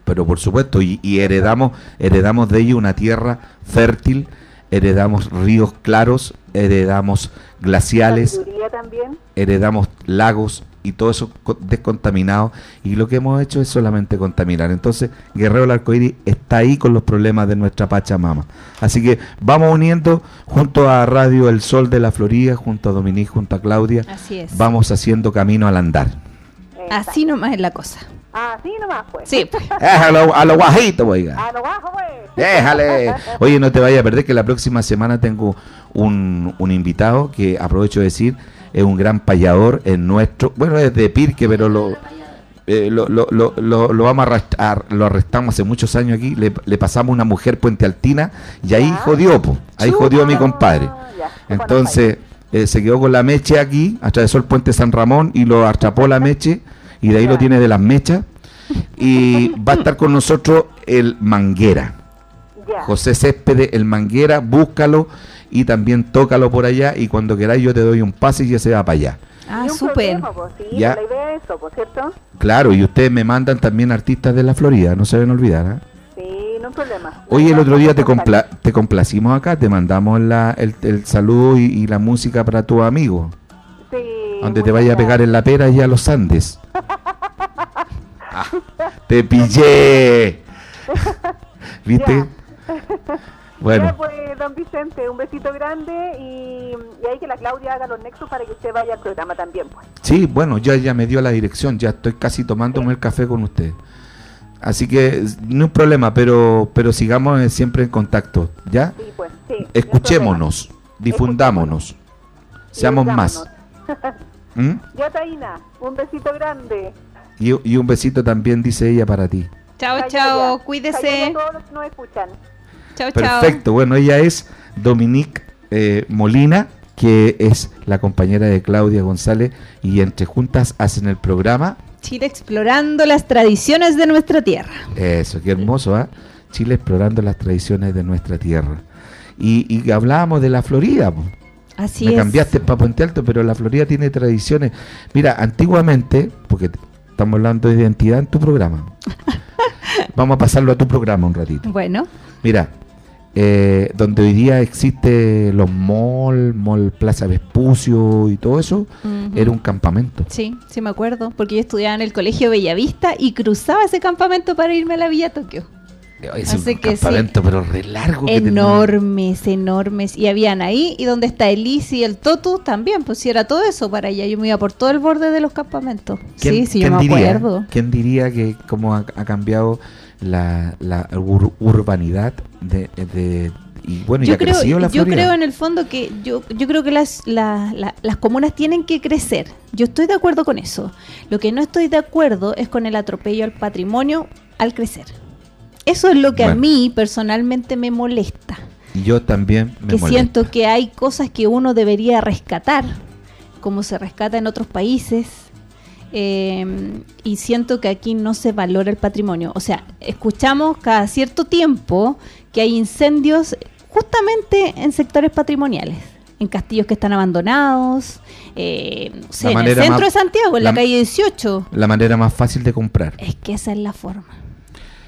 Pero por supuesto, y, y heredamos, heredamos de ellos una tierra fértil, heredamos ríos claros, heredamos glaciales, también. heredamos lagos y todo eso co- descontaminado y lo que hemos hecho es solamente contaminar. Entonces, Guerrero del Arcoíris está ahí con los problemas de nuestra Pachamama. Así que vamos uniendo junto a Radio El Sol de la Florida, junto a Dominique, junto a Claudia, Así es. vamos haciendo camino al andar. Así nomás es la cosa. Así nomás, pues. Sí, pues. Eh, a lo, a lo guajito, oiga. A lo bajo, pues. Déjale. Oye, no te vayas a perder que la próxima semana tengo un, un invitado que aprovecho de decir, es un gran payador en nuestro, bueno, es de Pirque, pero lo, eh, lo, lo, lo, lo- lo vamos a arrastrar, lo arrestamos hace muchos años aquí, le, le pasamos una mujer Puente Altina y ahí Ya. jodió, po, ahí jodió mi compadre. Ah, ya. Entonces, eh, se quedó con la meche aquí, atravesó el puente San Ramón y lo atrapó la meche, y de ahí lo tiene de las mechas. Y va a estar con nosotros el Manguera. Ya. José Céspedes, el Manguera, búscalo y también tócalo por allá. Y cuando queráis, yo te doy un pase y ya se va para allá. Ah, súper. sí, Ya. la idea es eso, ¿cierto? Claro, y ustedes me mandan también artistas de la Florida, no se deben olvidar. ¿ah? Sí, no hay problema. Oye, el otro día te, compla- te complacimos acá, te mandamos la, el, el saludo y, y la música para tu amigo. Donde te vaya a pegar en la pera y a los Andes. Ah, te pillé. ¿Viste? Ya, Bueno, pues, don Vicente, un besito grande y, y ahí que la Claudia haga los nexos para que usted vaya al programa también, pues. sí, bueno, ya, ya me dio la dirección, ya estoy casi tomándome el café con usted. Así que no hay problema, pero, pero sigamos eh, siempre en contacto, ¿ya? Sí, pues, sí. no Escuchémonos, difundámonos, seamos más. ¿Mm? Ya, Taina, un besito grande. Y, y un besito también, dice ella, para ti. Chao, chao. Cuídese. todos los que nos escuchan. Chao, chao. Perfecto, bueno, ella es Dominique eh, Molina, que es la compañera de Claudia González, y entre juntas hacen el programa. Chile explorando las tradiciones de nuestra tierra. Eso, qué hermoso, ¿ah? Chile explorando las tradiciones de nuestra tierra. Y, y hablábamos de la Florida, po. Así me es. cambiaste para Puente Alto, pero la Florida tiene tradiciones. Mira, antiguamente, porque estamos hablando de identidad en tu programa, vamos a pasarlo a tu programa un ratito. Bueno, Mira, eh, donde hoy día existe los mall, mall Plaza Vespucio y todo eso, era un campamento. sí, sí me acuerdo, porque yo estudiaba en el colegio Bellavista y cruzaba ese campamento para irme a la Villa Tokio. Es Así un que sí. pero re largo. que. Enormes, enormes. Y habían ahí, y donde está el Isi y el Totu también, pues si era todo eso para allá. Yo me iba por todo el borde de los campamentos. ¿Quién- Sí, sí, yo me diría, acuerdo. ¿Quién diría que cómo ha, ha cambiado la, la ur- urbanidad de, de- y bueno, y Yo ha creo, yo Florida? creo en el fondo que yo, yo creo que las, la- la- las comunas tienen que crecer. Yo estoy de acuerdo con eso. Lo que no estoy de acuerdo es con el atropello al patrimonio al crecer. Eso es lo que a mí personalmente me molesta. Yo también me que molesta. siento que hay cosas que uno debería rescatar, como se rescata en otros países, eh, y siento que aquí no se valora el patrimonio. O sea, escuchamos cada cierto tiempo que hay incendios justamente en sectores patrimoniales. En castillos que están abandonados, eh, no sé, La en el centro más- de Santiago, en la, la- calle 18. La manera más fácil de comprar. Es que esa es la forma.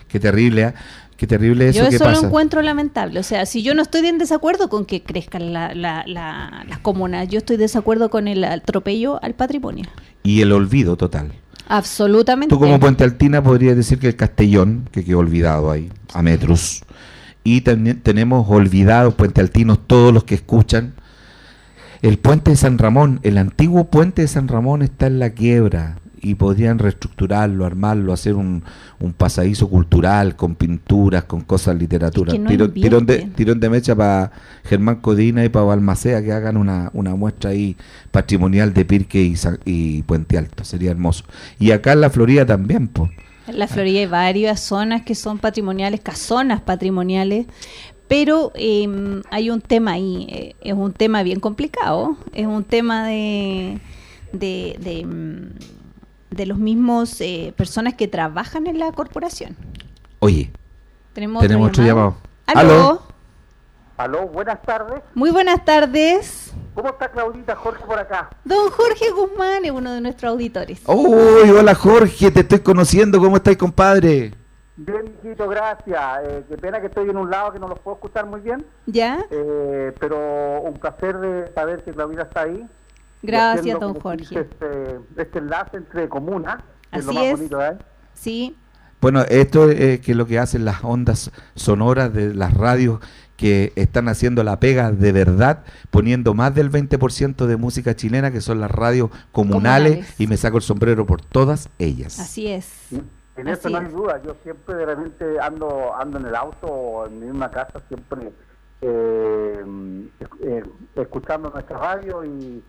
Qué terrible, ¿ah? Qué terrible eso yo que pasa. lo encuentro lamentable. O sea, si yo no estoy en desacuerdo con que crezcan la- la- la- las comunas, yo estoy de desacuerdo con el atropello al patrimonio. Y el olvido total. Absolutamente. Tú como Puente Altina podrías decir que el Castellón, que quedó olvidado ahí, a metros. Y también tenemos olvidados Puente Altinos todos los que escuchan. El puente de San Ramón, el antiguo puente de San Ramón está en la quiebra y podrían reestructurarlo, armarlo, hacer un, un pasadizo cultural con pinturas, con cosas literatura. Es que no tirón, de, invierten. tirón de mecha para Germán Codina y para Balmacea que hagan una, una muestra ahí patrimonial de Pirque y, y Puente Alto, sería hermoso. Y acá en la Florida también, pues. En la Florida hay varias zonas que son patrimoniales, casonas patrimoniales, pero eh, hay un tema ahí, eh, es un tema bien complicado, es un tema de, de, de, mm, de los mismos eh, personas que trabajan en la corporación. Oye, Tenemos, tenemos otro llamado. ¿Aló? ¿Aló? Aló, buenas tardes. Muy buenas tardes. ¿Cómo está Claudita Jorge por acá? Don Jorge Guzmán es uno de nuestros auditores. Uy, hola Jorge, te estoy conociendo, ¿cómo estáis, compadre? Bien, hijito, gracias. Eh, qué pena que estoy en un lado que no los puedo escuchar muy bien. ¿Ya? Eh, pero un placer de saber que Claudita está ahí. Gracias, don Jorge. Este, este enlace entre comunas. que es lo más es. bonito, ¿eh? Sí, Bueno, esto es que lo que hacen las ondas sonoras de las radios que están haciendo la pega de verdad, poniendo más del 20% de música chilena, que son las radios comunales, Comunales. y me saco el sombrero por todas ellas. así es. En eso Así no hay es. duda. Yo siempre de repente ando ando en el auto o en mi misma casa, siempre eh, eh, escuchando nuestra radio y,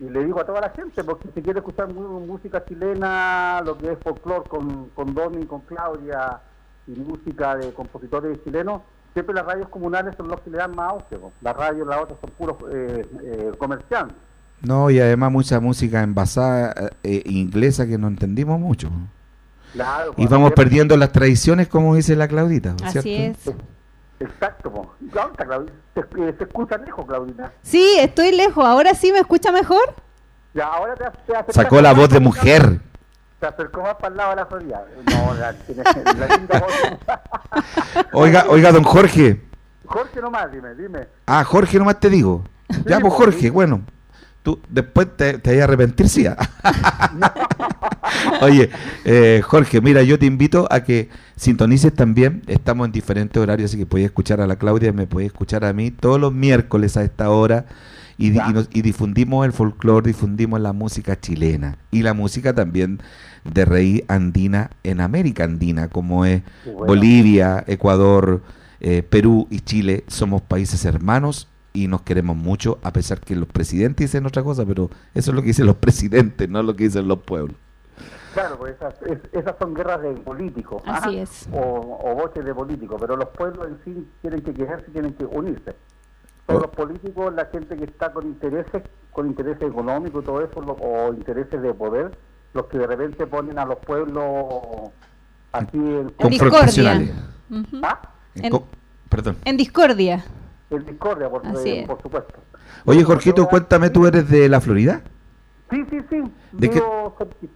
y le digo a toda la gente, porque si quiere escuchar música chilena, lo que es folclore con, con Domi, con Claudia y música de compositores chilenos, siempre las radios comunales son los que le dan más auge. Las radios, las otras son puros eh, eh, comerciantes. No, y además mucha música envasada eh, inglesa que no entendimos mucho. Claro, Y vamos perdiendo las tradiciones, como dice la Claudita. ¿cierto? Así es. Exacto, po. Eh, se escucha lejos, Claudita. Sí, estoy lejos. ¿Ahora sí me escucha mejor? Ya, ahora te, te Sacó la voz de mujer. Se acercó más para el lado de la Florida. No, la, tiene la linda voz. Oiga, oiga, don Jorge. Jorge nomás, dime, dime. Ah, Jorge, nomás te digo. Ya, pues pues, Jorge, sí. bueno. Tú después te, te vas a arrepentir, sí. Oye, eh, Jorge, mira, yo te invito a que sintonices también. Estamos en diferentes horarios, así que puedes escuchar a la Claudia, me puedes escuchar a mí todos los miércoles a esta hora. Y, nos- y difundimos el folclore, difundimos la música chilena y la música también de raíz andina en América Andina, como es bueno. Bolivia, Ecuador, eh, Perú y Chile. Somos países hermanos y nos queremos mucho, a pesar que los presidentes dicen otra cosa, pero eso es lo que dicen los presidentes, no lo que dicen los pueblos. Claro, pues esas, es- esas son guerras de políticos. Así ajá, es. O, o voces de políticos, pero los pueblos en sí tienen que quejarse, tienen que unirse. Son Oh. los políticos, la gente que está con intereses, con intereses económicos y todo eso, lo- o intereses de poder, los que de repente ponen a los pueblos así en, En discordia. ¿Ah? En En- co- Perdón. En discordia. En discordia, por, Así eh, por supuesto. Oye, Jorgito, cuéntame, ¿tú eres de la Florida? Sí, sí, sí. ¿De qué-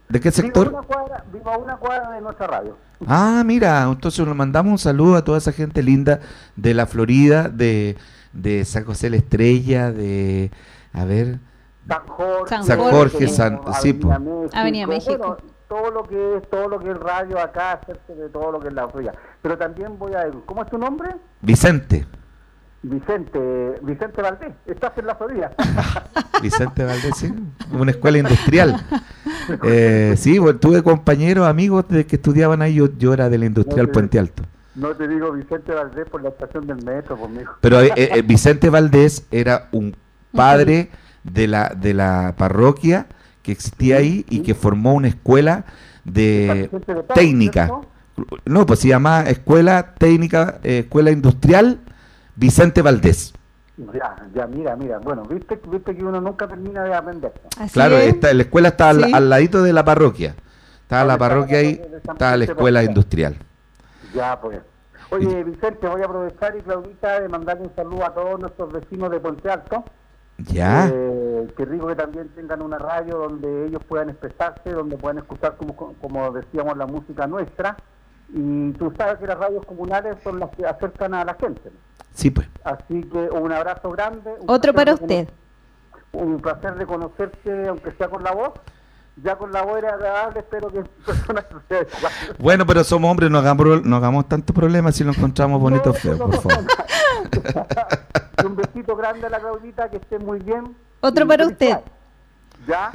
de qué vivo sector? a una cuadra, vivo a una cuadra de nuestra radio. Ah, mira, entonces le mandamos un saludo a toda esa gente linda de la Florida, de, de San José la Estrella, de, a ver, San Jorge, San San Jorge, San- sí, po. Avenida México. Bueno, todo lo que es todo lo que es radio acá, acerca de todo lo que es la Florida. Pero también voy a ¿cómo es tu nombre? Vicente. Vicente, Vicente Valdés, estás en la Florida. Vicente Valdés, sí, una escuela industrial. Eh, sí, bueno, tuve compañeros, amigos de que estudiaban ahí, yo, yo era de la industrial. Puente Alto. no te digo Vicente Valdés por la estación del metro, conmigo. Pero eh, eh, Vicente Valdés era un padre de la, de la parroquia que existía ahí y que formó una escuela de técnica. No, pues se llama Escuela Técnica, eh, Escuela Industrial Vicente Valdés. Ya, ya, mira, mira. Bueno, viste, viste que uno nunca termina de aprender. Así Claro, es. esta, la escuela está al, Sí. al ladito de la parroquia. Estaba la ¿Dónde está la parroquia ahí, estaba la escuela industrial. Ya, pues. Oye, Vicente, voy a aprovechar y Claudita de mandarle un saludo a todos nuestros vecinos de Puente Alto. Ya. Eh, qué rico que también tengan una radio donde ellos puedan expresarse, donde puedan escuchar, como, como decíamos, la música nuestra. Y tú sabes que las radios comunales son las que acercan a la gente. Sí, pues. Así que un abrazo grande. un Otro placer para usted. Un placer de conocerte, aunque sea con la voz. Ya con la voz era agradable, espero que personas igual. Bueno, pero somos hombres, no hagamos, no hagamos tanto problema si lo encontramos bonito o feo, por favor. Y un besito grande a la Claudita, que esté muy bien. Otro para felicidades. Ya,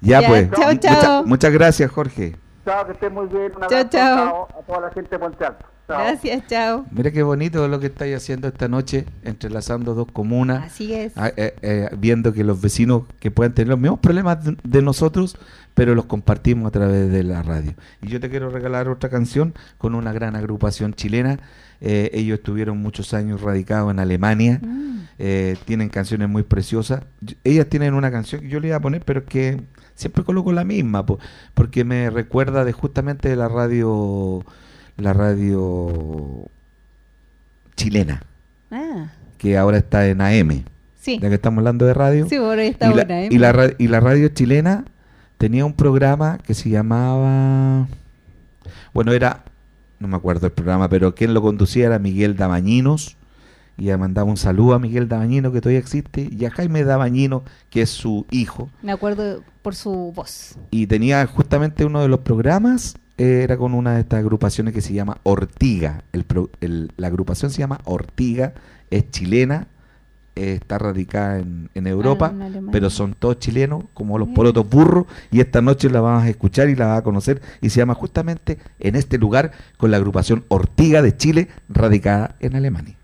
Ya, Ya, pues. chao, Mucha- chao. muchas gracias, Jorge. Chao, que esté muy bien. Un Chao, abrazo chao. a toda la gente de Puente Alto. Chao. Gracias, chao. Mira qué bonito lo que estáis haciendo esta noche, entrelazando dos comunas. Así es. Ah, eh, eh, viendo que los vecinos que pueden tener los mismos problemas de, de nosotros, pero los compartimos a través de la radio. Y yo te quiero regalar otra canción con una gran agrupación chilena. Eh, ellos estuvieron muchos años radicados en Alemania, Mm. eh, tienen canciones muy preciosas. Ellas tienen una canción que yo le iba a poner, pero es que siempre coloco la misma, po, porque me recuerda de justamente de la radio, la radio chilena, Ah, que ahora está en AM sí. ya que estamos hablando de radio. Sí, está y, la, ¿eh? y, la, y la radio chilena tenía un programa que se llamaba, bueno, era no me acuerdo el programa, pero quien lo conducía era Miguel Dabañinos. Y le mandaba un saludo a Miguel Dabañino, que todavía existe, y a Jaime Dabañino, que es su hijo. Me acuerdo por su voz. Y tenía justamente uno de los programas, eh, era con una de estas agrupaciones que se llama Ortiga. El pro- el- la agrupación se llama Ortiga, es chilena, eh, está radicada en, en Europa, en Alemania. pero son todos chilenos, como los Mira. porotos burros, y esta noche la vamos a escuchar y la vas a conocer, y se llama justamente en este lugar con la agrupación Ortiga de Chile, radicada en Alemania.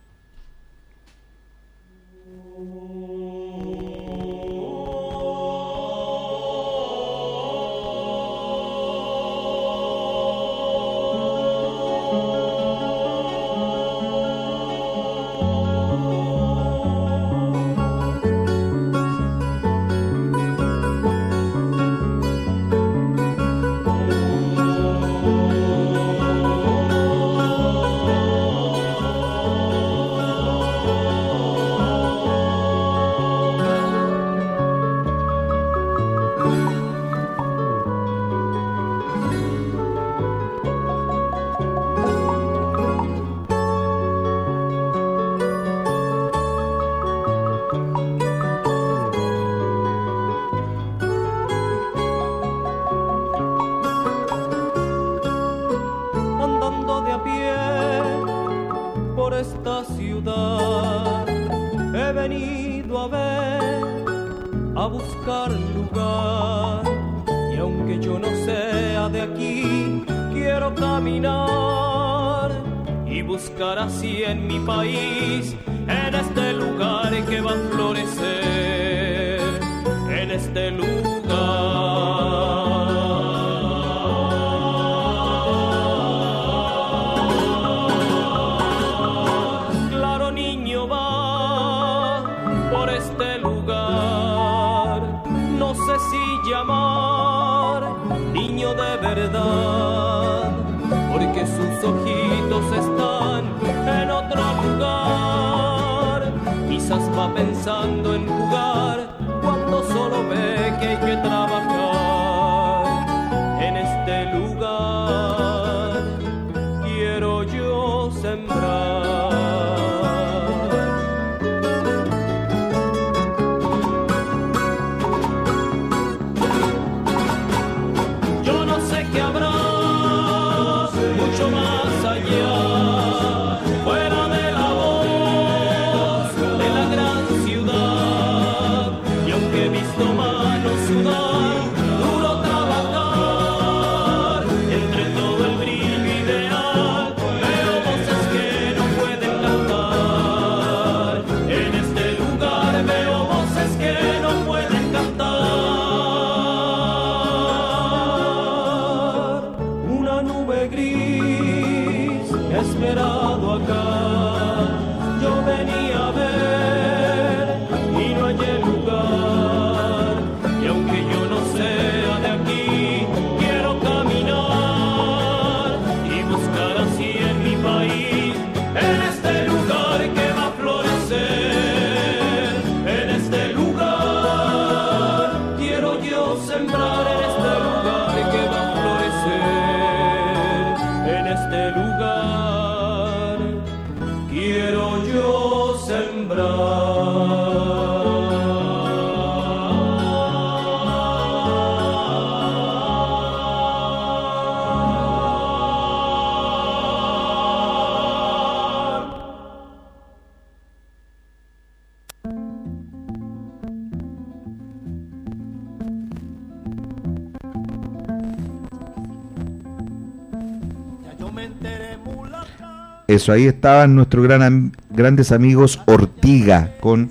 Eso, ahí estaban nuestros gran am- grandes amigos Ortiga con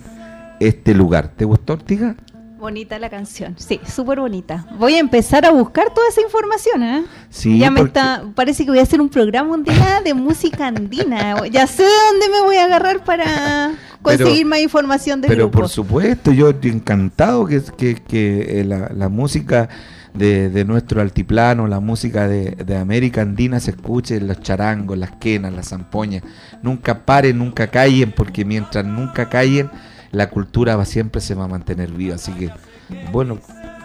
este lugar. ¿Te gustó Ortiga? Bonita la canción, sí, súper bonita. Voy a empezar a buscar toda esa información, ¿eh? Sí, ya me porque- está, parece que voy a hacer un programa un día de música andina. Ya sé dónde me voy a agarrar para conseguir Pero- más información del Pero grupo. por supuesto, yo estoy encantado que, que, que, eh, la, la música de, de nuestro altiplano, la música de, de América Andina se escuche los charangos, las quenas, las zampoñas. Nunca paren, nunca callen, porque mientras nunca callen, la cultura va, siempre se va a mantener viva. Así que, bueno,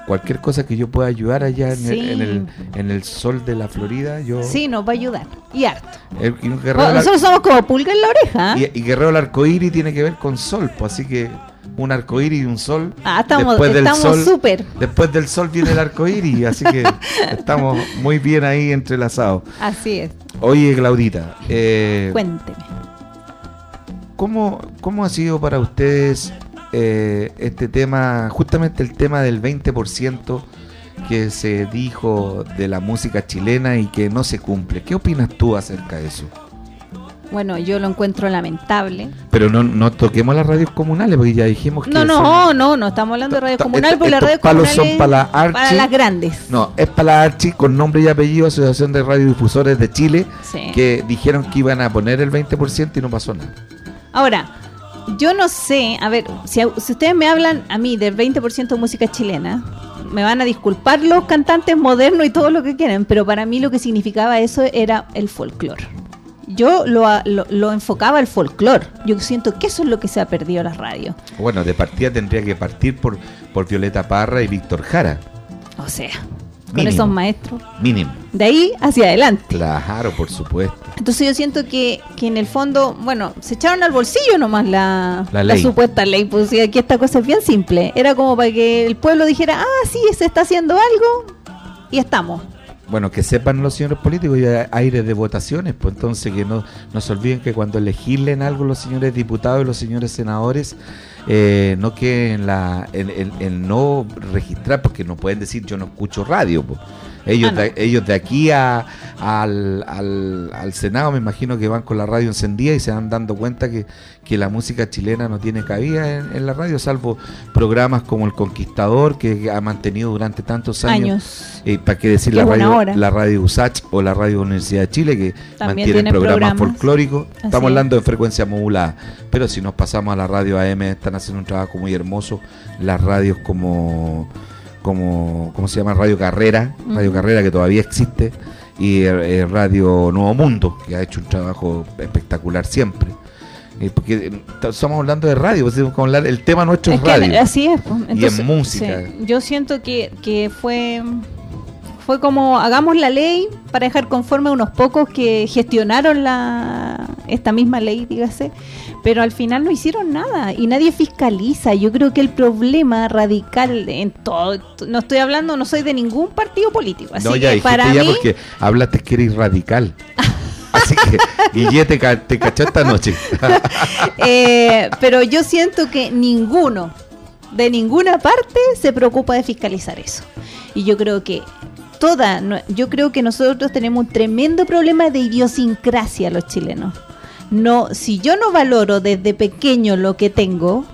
cualquier cosa que yo pueda ayudar allá en, el, en, el, en el sol de la Florida, yo... Sí, nos va a ayudar. Y harto. El- y Bueno, nosotros somos como pulga en la oreja. ¿ah? y, y Guerrero del Arcoíris tiene que ver con sol, pues así que un arcoíris y un sol. Ah, estamos después del estamos sol- súper. Después del sol viene el arcoíris, así que estamos muy bien ahí entrelazados. Así es. Oye, Claudita, eh, Cuénteme. ¿cómo, ¿cómo ha sido para ustedes eh, este tema, justamente el tema del 20% que se dijo de la música chilena y que no se cumple? ¿Qué opinas tú acerca de eso? Bueno, yo lo encuentro lamentable. Pero no, no toquemos las radios comunales, porque ya dijimos que... No, son- no, no, no estamos hablando de radio Ta- comunal, esta- porque la estos radio palos comunal son para las grandes. No, es para la Archi con nombre y apellido, Asociación de Radiodifusores de Chile, Sí. que dijeron que iban a poner el 20% y no pasó nada. Ahora, yo no sé, a ver, si, si ustedes me hablan a mí del 20% de música chilena, me van a disculpar los cantantes modernos y todo lo que quieran, pero para mí lo que significaba eso era el folclore. Yo lo, lo, lo enfocaba al folclore. Yo siento que eso es lo que se ha perdido en las radios. Bueno, de partida tendría que partir por, por Violeta Parra y Víctor Jara, O sea, con Mínimo. esos maestros. mínimo. De ahí hacia adelante. Claro, por supuesto. Entonces yo siento que, que en el fondo, bueno, se echaron al bolsillo nomás la, La supuesta ley. Pues aquí esta cosa es bien simple. Era como para que el pueblo dijera, ah, sí, se está haciendo algo y estamos. Bueno, que sepan los señores políticos y hay aire de votaciones, pues entonces que no, no se olviden que cuando legislen algo los señores diputados y los señores senadores, eh, no que en la en, en- en no registrar, porque no pueden decir yo no escucho radio. pues. Ellos, Ah, no. de, ellos de aquí a, al, al, al Senado me imagino que van con la radio encendida y se van dando cuenta que, que la música chilena no tiene cabida en, en la radio, salvo programas como El Conquistador, que ha mantenido durante tantos años Años. eh, ¿Para qué decir la radio, hora. la radio USACH o la radio Universidad de Chile que También mantienen tienen programas, programas. folclóricos? Así Estamos es. hablando de frecuencia modulada, pero si nos pasamos a la radio AM están haciendo un trabajo muy hermoso. Las radios como como ¿cómo se llama? Radio Carrera, Radio. Carrera que todavía existe y eh, Radio Nuevo Mundo que ha hecho un trabajo espectacular siempre. Eh, porque eh, estamos hablando de radio, pues, hablar- el tema nuestro es, Es que radio. así es. pues. Y en música. sí, yo siento que, que fue fue como hagamos la ley para dejar conforme a unos pocos que gestionaron la esta misma ley, dígase, pero al final no hicieron nada y nadie fiscaliza. Yo creo que el problema radical en todo, no estoy hablando, no soy de ningún partido político, así no, ya que para ya mí porque hablaste que eres radical. Así que, Guille, te, ca- te cachó esta noche. Eh, pero yo siento que ninguno, de ninguna parte, se preocupa de fiscalizar eso. Y yo creo que toda, no- yo creo que nosotros tenemos un tremendo problema de idiosincrasia los chilenos. No, si yo no valoro desde pequeño lo que tengo,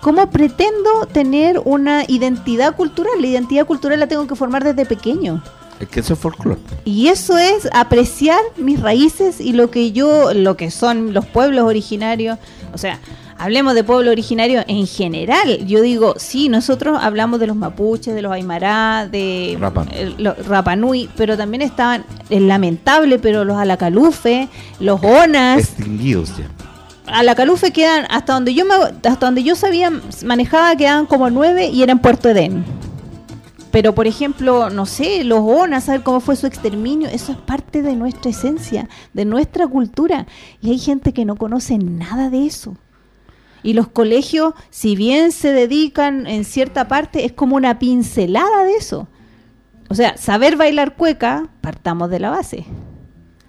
¿cómo pretendo tener una identidad cultural? La identidad cultural la tengo que formar desde pequeño. es que eso es folclore. Y eso es apreciar mis raíces y lo que yo, lo que son los pueblos originarios. O sea, hablemos de pueblo originario en general. Yo digo, sí, nosotros hablamos de los mapuches, de los aymará, de Rapa. eh, los Rapanui, pero también estaban, es lamentable, pero los alacalufe, los onas. Extinguidos ya. Alacalufe quedan, hasta donde yo me, hasta donde yo sabía, manejaba, quedaban como nueve y eran Puerto Edén. Pero, por ejemplo, no sé, los ONA, saber cómo fue su exterminio, eso es parte de nuestra esencia, de nuestra cultura. Y hay gente que no conoce nada de eso. Y los colegios, si bien se dedican en cierta parte, es como una pincelada de eso. O sea, saber bailar cueca, partamos de la base.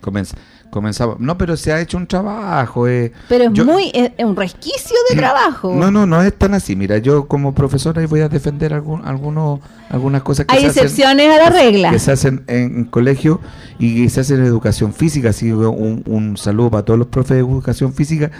Comenz- comenzamos. No, pero se ha hecho un trabajo. eh. Pero es Yo- muy, es, es un resquicio de trabajo. No, no, no es tan así. Mira, yo como profesora voy a defender algún, algunos, algunas cosas que Hay se hacen- excepciones a la regla. que se hacen en, en colegio y que se hacen en educación física. Así que un, un saludo para todos los profes de educación física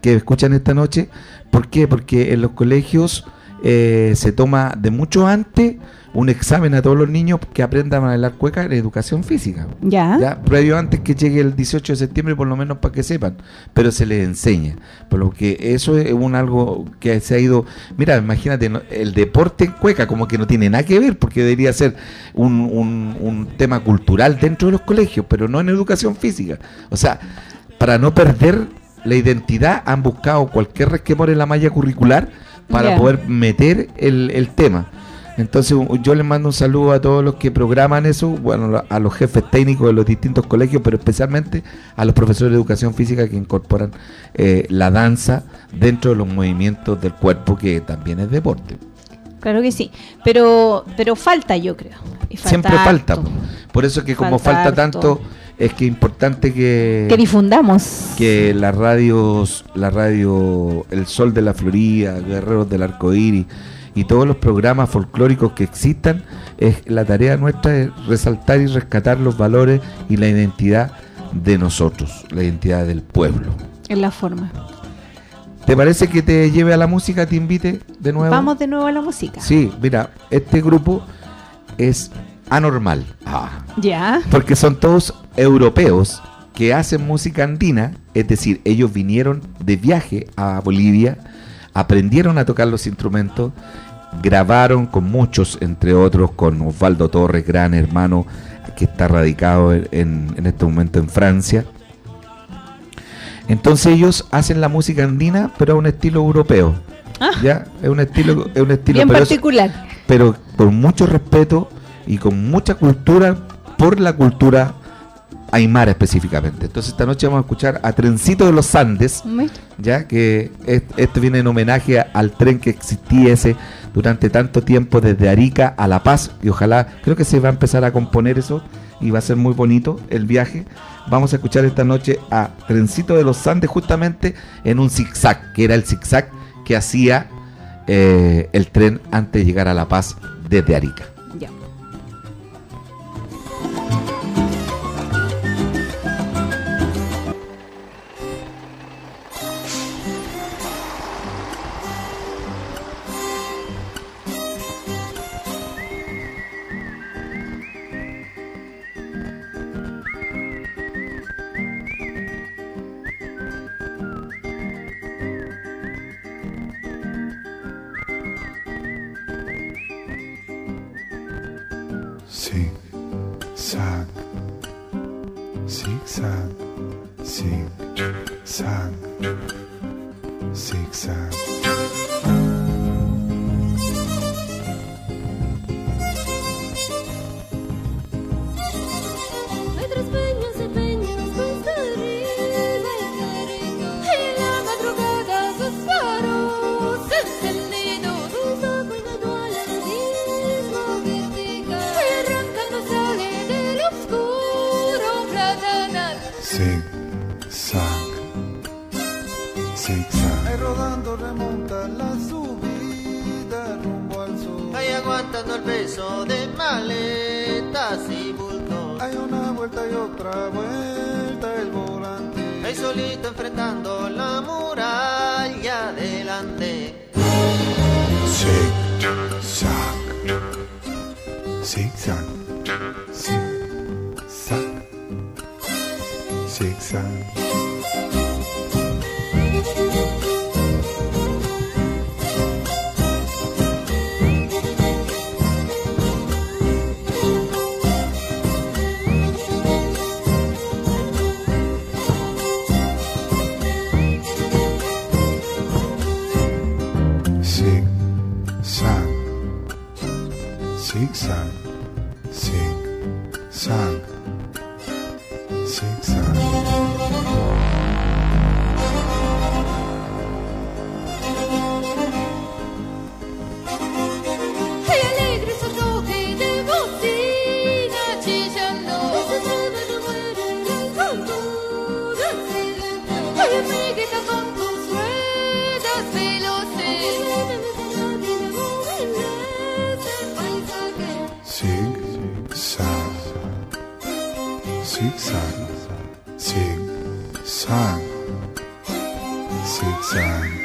que escuchan esta noche. ¿Por qué? Porque en los colegios eh, se toma de mucho antes un examen a todos los niños que aprendan a bailar cueca en educación física. Ya. Ya, previo antes que llegue el 18 de septiembre, por lo menos para que sepan, pero se les enseña. Por lo que eso es un algo que se ha ido. Mira, imagínate, el deporte en cueca, como que no tiene nada que ver, porque debería ser un, un- un tema cultural dentro de los colegios, pero no en educación física. O sea, para no perder la identidad, han buscado cualquier resquemor en la malla curricular para poder meter el, el tema. Entonces yo les mando un saludo a todos los que programan eso, bueno, a los jefes técnicos de los distintos colegios, pero especialmente a los profesores de educación física que incorporan eh, la danza dentro de los movimientos del cuerpo, que también es deporte. Claro que sí, pero pero falta yo creo. Siempre falta. Por eso que como falta, tanto es que es importante que que difundamos que las radios, la radio El Sol de la Florida, Guerreros del Arco Iris y todos los programas folclóricos que existan, es la tarea nuestra es resaltar y rescatar los valores y la identidad de nosotros, la identidad del pueblo. En la forma. ¿Te parece que te lleve a la música, te invite de nuevo? Vamos de nuevo a la música. Sí, mira, este grupo es anormal. Ah. Ya. Porque son todos europeos que hacen música andina, es decir, ellos vinieron de viaje a Bolivia, aprendieron a tocar los instrumentos, grabaron con muchos, entre otros con Osvaldo Torres, gran hermano que está radicado en, este momento en Francia. Entonces ellos hacen la música andina, pero a un estilo europeo. Ah. ¿ya? Es un estilo, es un estilo Bien particular. pero con mucho respeto y con mucha cultura por la cultura aymara específicamente. Entonces esta noche vamos a escuchar a Trencito de los Andes, ya que esto viene en homenaje al tren que existiese durante tanto tiempo desde Arica a La Paz y ojalá, creo que se va a empezar a componer eso y va a ser muy bonito el viaje. Vamos a escuchar esta noche a Trencito de los Andes justamente en un zigzag, que era el zigzag que hacía eh, el tren antes de llegar a La Paz desde Arica. zigzag, zigzag, zigzag.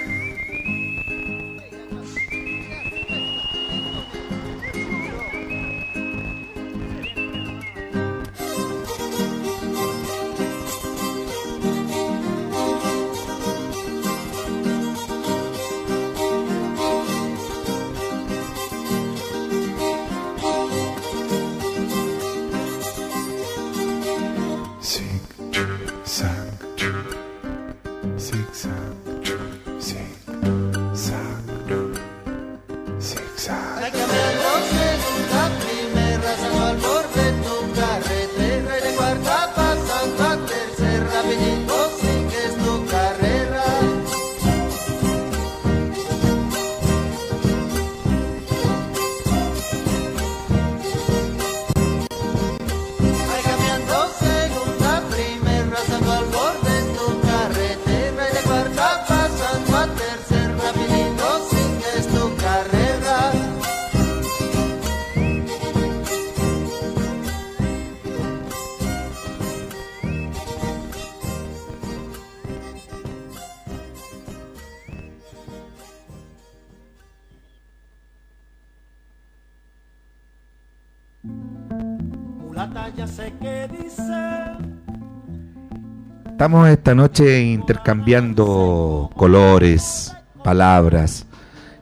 Estamos esta noche intercambiando colores, palabras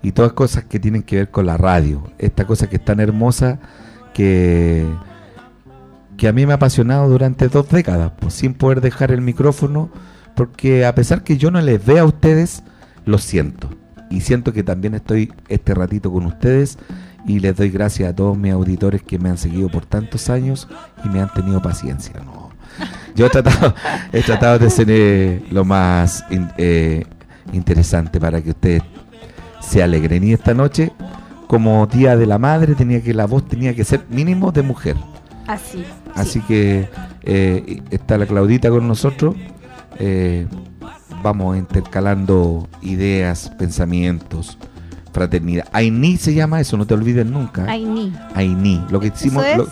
y todas cosas que tienen que ver con la radio. Esta cosa que es tan hermosa que, que a mí me ha apasionado durante dos décadas, pues, sin poder dejar el micrófono, porque a pesar que yo no les vea a ustedes, lo siento. Y siento que también estoy este ratito con ustedes y les doy gracias a todos mis auditores que me han seguido por tantos años y me han tenido paciencia. Yo he tratado, he tratado de ser eh, lo más in- eh, interesante para que ustedes se alegren. Y esta noche, como Día de la Madre, tenía que la voz tenía que ser mínimo de mujer. Así. Así que eh, está la Claudita con nosotros. eh, vamos intercalando ideas, pensamientos, fraternidad. Aini se llama eso, no te olvides nunca. Aini. Aini, lo que hicimos, lo-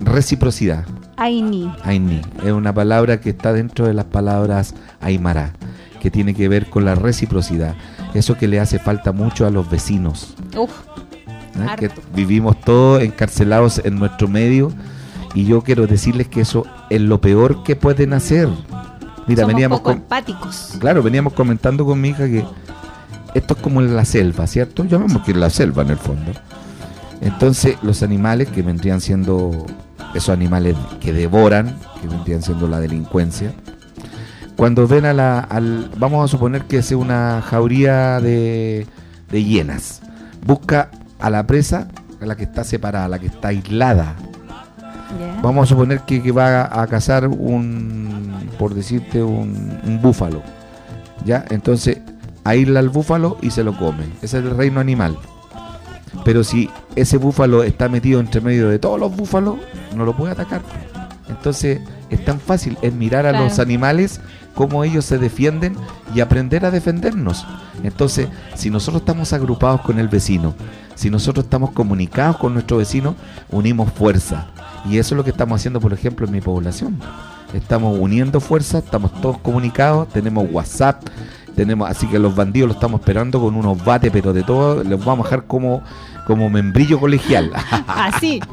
reciprocidad. Aini. Aini es una palabra que está dentro de las palabras Aymara, que tiene que ver con la reciprocidad. Eso que le hace falta mucho a los vecinos. Uf. ¿eh? que vivimos todos encarcelados en nuestro medio y yo quiero decirles que eso es lo peor que pueden hacer. Mira, Somos veníamos poco empáticos. claro, veníamos comentando con mi hija que esto es como en la selva, ¿cierto? Llamamos que es la selva en el fondo. Entonces, los animales que vendrían siendo esos animales que devoran, que vendrían siendo la delincuencia, cuando ven a la, al, vamos a suponer que es una jauría de, de hienas, busca a la presa, a la que está separada, a la que está aislada. Vamos a suponer que, que va a, a cazar un, por decirte, un, un búfalo. ¿Ya? Entonces, aísla al búfalo y se lo come. Ese es el reino animal. Pero si ese búfalo está metido entre medio de todos los búfalos, no lo puede atacar. Entonces, es tan fácil, es mirar a Claro. los animales, cómo ellos se defienden y aprender a defendernos. Entonces, si nosotros estamos agrupados con el vecino, si nosotros estamos comunicados con nuestro vecino, unimos fuerza. Y eso es lo que estamos haciendo, por ejemplo, en mi población. Estamos uniendo fuerzas, estamos todos comunicados, tenemos WhatsApp, tenemos, así que los bandidos lo estamos esperando con unos bates, pero de todo, los vamos a dejar como, como membrillo colegial. Así.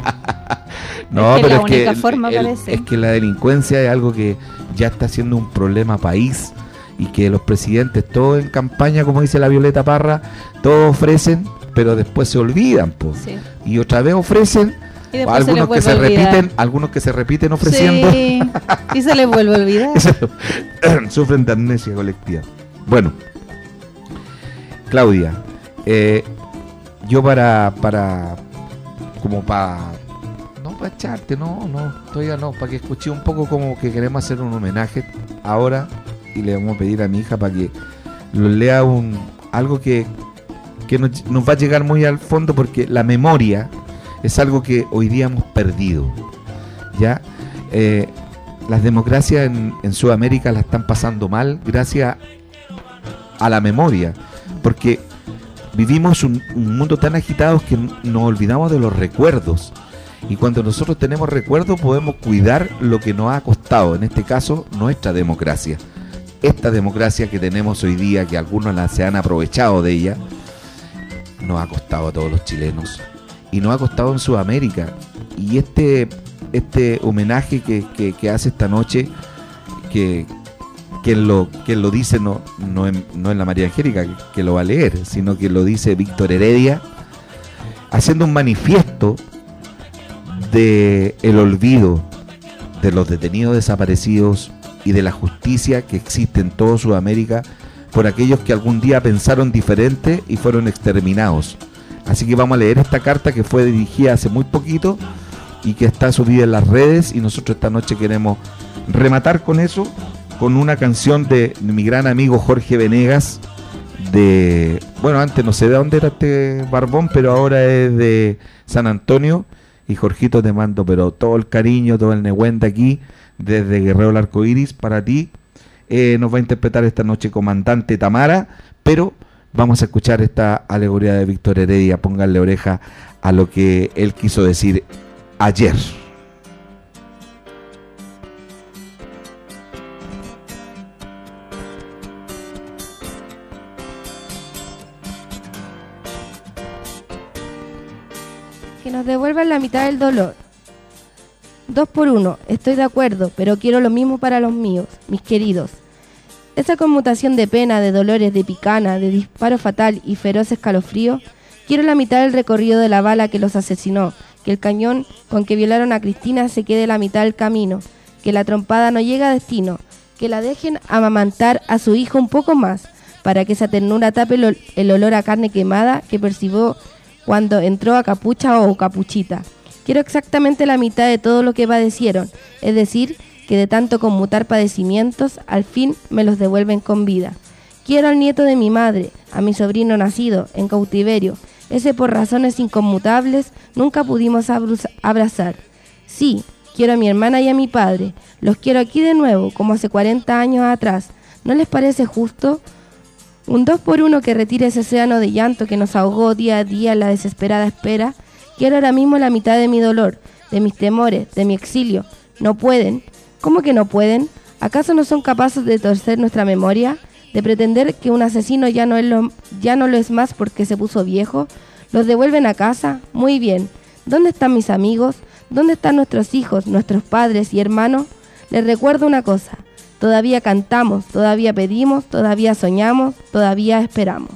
No, Es que pero la es que, única forma, el- parece. es que la delincuencia es algo que ya está siendo un problema país y que los presidentes, todos en campaña, como dice la Violeta Parra, todos ofrecen, pero después se olvidan. Sí. y otra vez ofrecen, se algunos que se repiten, algunos que se repiten ofreciendo, Sí. Y se les vuelve a olvidar. sufren de amnesia colectiva. Bueno, Claudia, eh, yo para, para, como para, no para echarte, no, no, todavía no, para que escuché un poco como que queremos hacer un homenaje ahora y le vamos a pedir a mi hija para que lo lea un, algo que, que nos, va a llegar muy al fondo porque la memoria es algo que hoy día hemos perdido, ¿ya? Eh, las democracias en, Sudamérica la están pasando mal gracias a la memoria, porque vivimos un, un mundo tan agitado que nos olvidamos de los recuerdos. Y cuando nosotros tenemos recuerdos podemos cuidar lo que nos ha costado, en este caso nuestra democracia. Esta democracia que tenemos hoy día, que algunos la, se han aprovechado de ella, nos ha costado a todos los chilenos. Y nos ha costado en Sudamérica. Y este, este homenaje que hace esta noche, que quien lo, lo dice no, no, en, no la María Angélica, que, que lo va a leer, sino que lo dice Víctor Heredia, haciendo un manifiesto de olvido de los detenidos desaparecidos y de la justicia que existe en toda Sudamérica por aquellos que algún día pensaron diferente y fueron exterminados. Así que vamos a leer esta carta que fue dirigida hace muy poquito y que está subida en las redes y nosotros esta noche queremos rematar con eso, con una canción de mi gran amigo Jorge Venegas, de, bueno, antes no sé de dónde era este barbón, pero ahora es de San Antonio. Y Jorgito te mando, pero todo el cariño, todo el neguente aquí, desde Guerrero el Arco Iris, para ti. Eh, nos va a interpretar esta noche Comandante Tamara, pero vamos a escuchar esta alegoría de Víctor Heredia, pónganle oreja a lo que él quiso decir ayer. Nos devuelvan la mitad del dolor. Dos por uno, estoy de acuerdo, pero quiero lo mismo para los míos, mis queridos. Esa conmutación de pena, de dolores, de picana, de disparo fatal y feroz escalofrío, quiero la mitad del recorrido de la bala que los asesinó, que el cañón con que violaron a Cristina se quede la mitad del camino, que la trompada no llegue a destino, que la dejen amamantar a su hijo un poco más, para que esa ternura tape el, olor a carne quemada que percibió cuando entró a capucha o capuchita. Quiero exactamente la mitad de todo lo que padecieron, es decir, que de tanto conmutar padecimientos, al fin me los devuelven con vida. Quiero al nieto de mi madre, a mi sobrino nacido, en cautiverio, ese por razones inconmutables nunca pudimos abrazar. Sí, quiero a mi hermana y a mi padre, los quiero aquí de nuevo, como hace 40 años atrás. ¿No les parece justo? Un dos por uno que retire ese océano de llanto que nos ahogó día a día la desesperada espera, Quiero ahora mismo la mitad de mi dolor, de mis temores, de mi exilio. No pueden. ¿Cómo que no pueden? ¿Acaso no son capaces de torcer nuestra memoria? ¿De pretender que un asesino ya no, es ya no lo es más porque se puso viejo? ¿Los devuelven a casa? Muy bien. ¿Dónde están mis amigos? ¿Dónde están nuestros hijos, nuestros padres y hermanos? Les recuerdo una cosa. Todavía cantamos, todavía pedimos, todavía soñamos, todavía esperamos.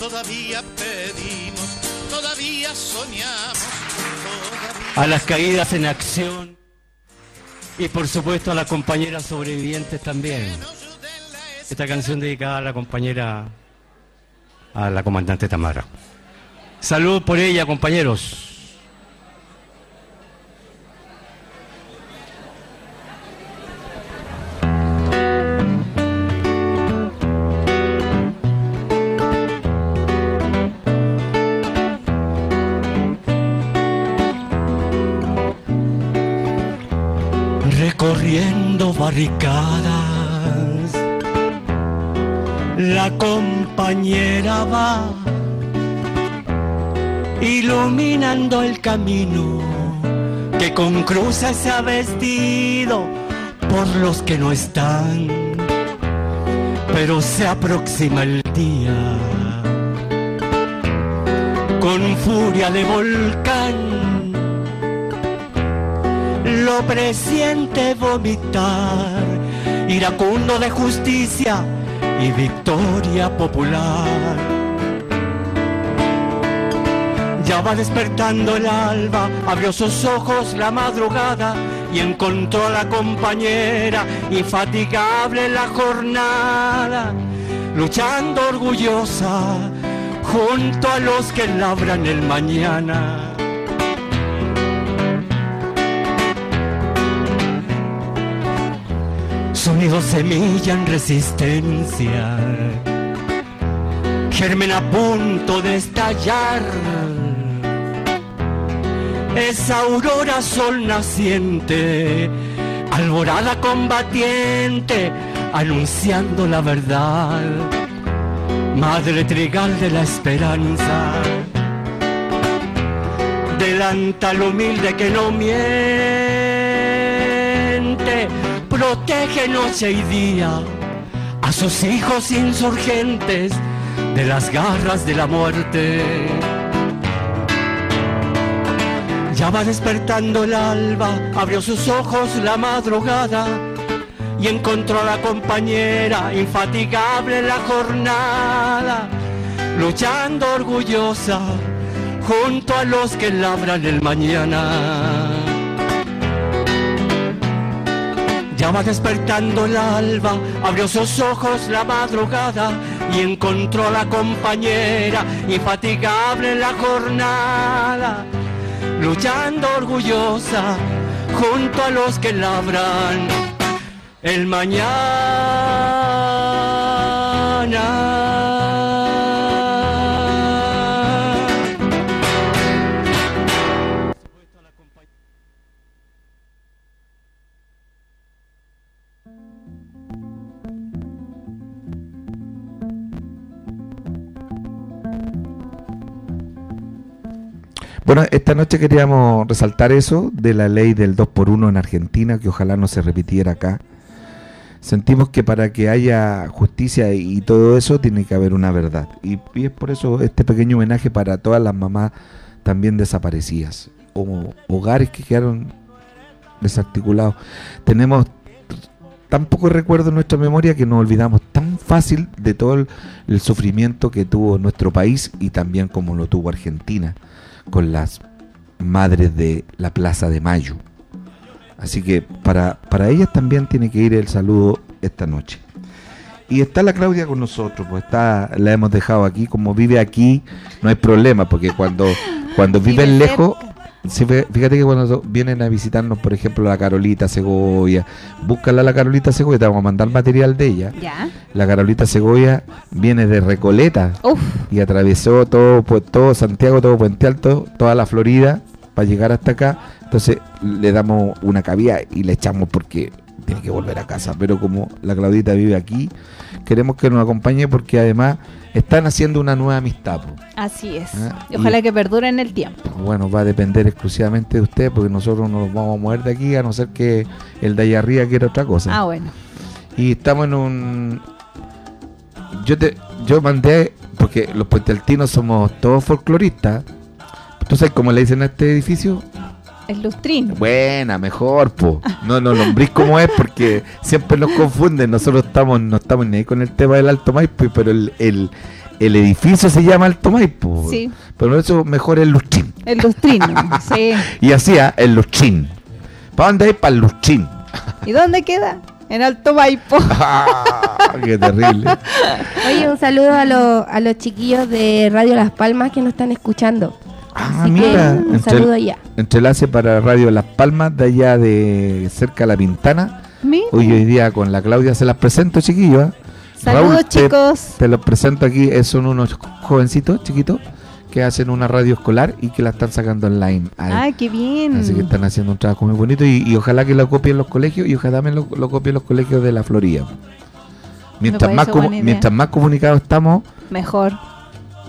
todavía pedimos, todavía soñamos. A las caídas en acción y por supuesto a las compañeras sobrevivientes también. Esta canción dedicada a la compañera, a la comandante Tamara. Salud por ella, compañeros. corriendo barricadas. La compañera va iluminando el camino que con cruces se ha vestido por los que no están. Pero se aproxima el día con furia de volcán lo presiente vomitar, iracundo de justicia y victoria popular. Ya va despertando el alba, abrió sus ojos la madrugada y encontró a la compañera infatigable la jornada, luchando orgullosa junto a los que labran el mañana. Sonido semilla en resistencia, germen a punto de estallar. Esa aurora sol naciente, alborada combatiente, anunciando la verdad. Madre trigal de la esperanza, delanta al humilde que no miente protege noche y día a sus hijos insurgentes de las garras de la muerte. Ya va despertando el alba, abrió sus ojos la madrugada y encontró a la compañera infatigable en la jornada, luchando orgullosa junto a los que labran el mañana. Ya va despertando el alba, abrió sus ojos la madrugada y encontró a la compañera infatigable en la jornada, luchando orgullosa junto a los que labran el mañana. Bueno, esta noche queríamos resaltar eso de la ley del 2 por 1 en Argentina, que ojalá no se repitiera acá, sentimos que para que haya justicia y todo eso tiene que haber una verdad. Y, y es por eso este pequeño homenaje para todas las mamás también desaparecidas o hogares que quedaron desarticulados. Tenemos tan poco recuerdo en nuestra memoria que nos olvidamos tan fácil de todo el, el, sufrimiento que tuvo nuestro país y también como lo tuvo Argentina con las madres de la Plaza de Mayo. Así que para, para ellas también tiene que ir el saludo esta noche. Y está la Claudia con nosotros, pues está, la hemos dejado aquí, como vive aquí, no hay problema, porque cuando, cuando viven lejos, Sí, fíjate que cuando vienen a visitarnos, por ejemplo, la Carolita Segovia, búscala a la Carolita Segovia, te vamos a mandar material de ella. ¿Ya? La Carolita Segovia viene de Recoleta Uf. y atravesó todo, pues, todo Santiago, todo Puente Alto, toda la Florida para llegar hasta acá. Entonces le damos una cabida y le echamos porque tiene que volver a casa. Pero como la Claudita vive aquí, queremos que nos acompañe porque además están haciendo una nueva amistad. po. Así es. Ah, y ojalá y- que perdure en el tiempo. Bueno, va a depender exclusivamente de usted porque nosotros no nos vamos a mover de aquí a no ser que el de allá arriba quiera otra cosa. Ah, bueno. Y estamos en un... Yo te yo mandé, porque los puentealtinos somos todos folcloristas. ¿Tú sabes cómo le dicen a este edificio? El lustrino. Buena, mejor, po. No, no, lombriz como es, porque siempre nos confunden. Nosotros estamos, no estamos ni ahí con el tema del Alto Maipo, pero el, el, el edificio se llama Alto Maipo. Sí. Pero eso mejor es Lustrín. El lustrino. sí. Y hacía el Lustrín. ¿Para dónde es? Para el Lustrín. ¿Y dónde queda? En Alto Maipo. Ah, qué terrible. Oye, un saludo a, los a los chiquillos de Radio Las Palmas que nos están escuchando. Ah, Así mira. que un saludo allá. Entrelace para Radio Las Palmas, de allá de cerca de La Pintana. Mira. Hoy, hoy día con la Claudia se las presento, chiquillos. ¿eh? Saludos, Raúl, chicos. Te los presento aquí, eh, son unos jovencitos chiquitos que hacen una radio escolar y que la están sacando online. ahí. Ah, qué bien. Así que están haciendo un trabajo muy bonito y, y ojalá que lo copien los colegios y ojalá me lo, lo copien los colegios de la Florida. Mientras más, mientras más comunicados estamos, Mejor.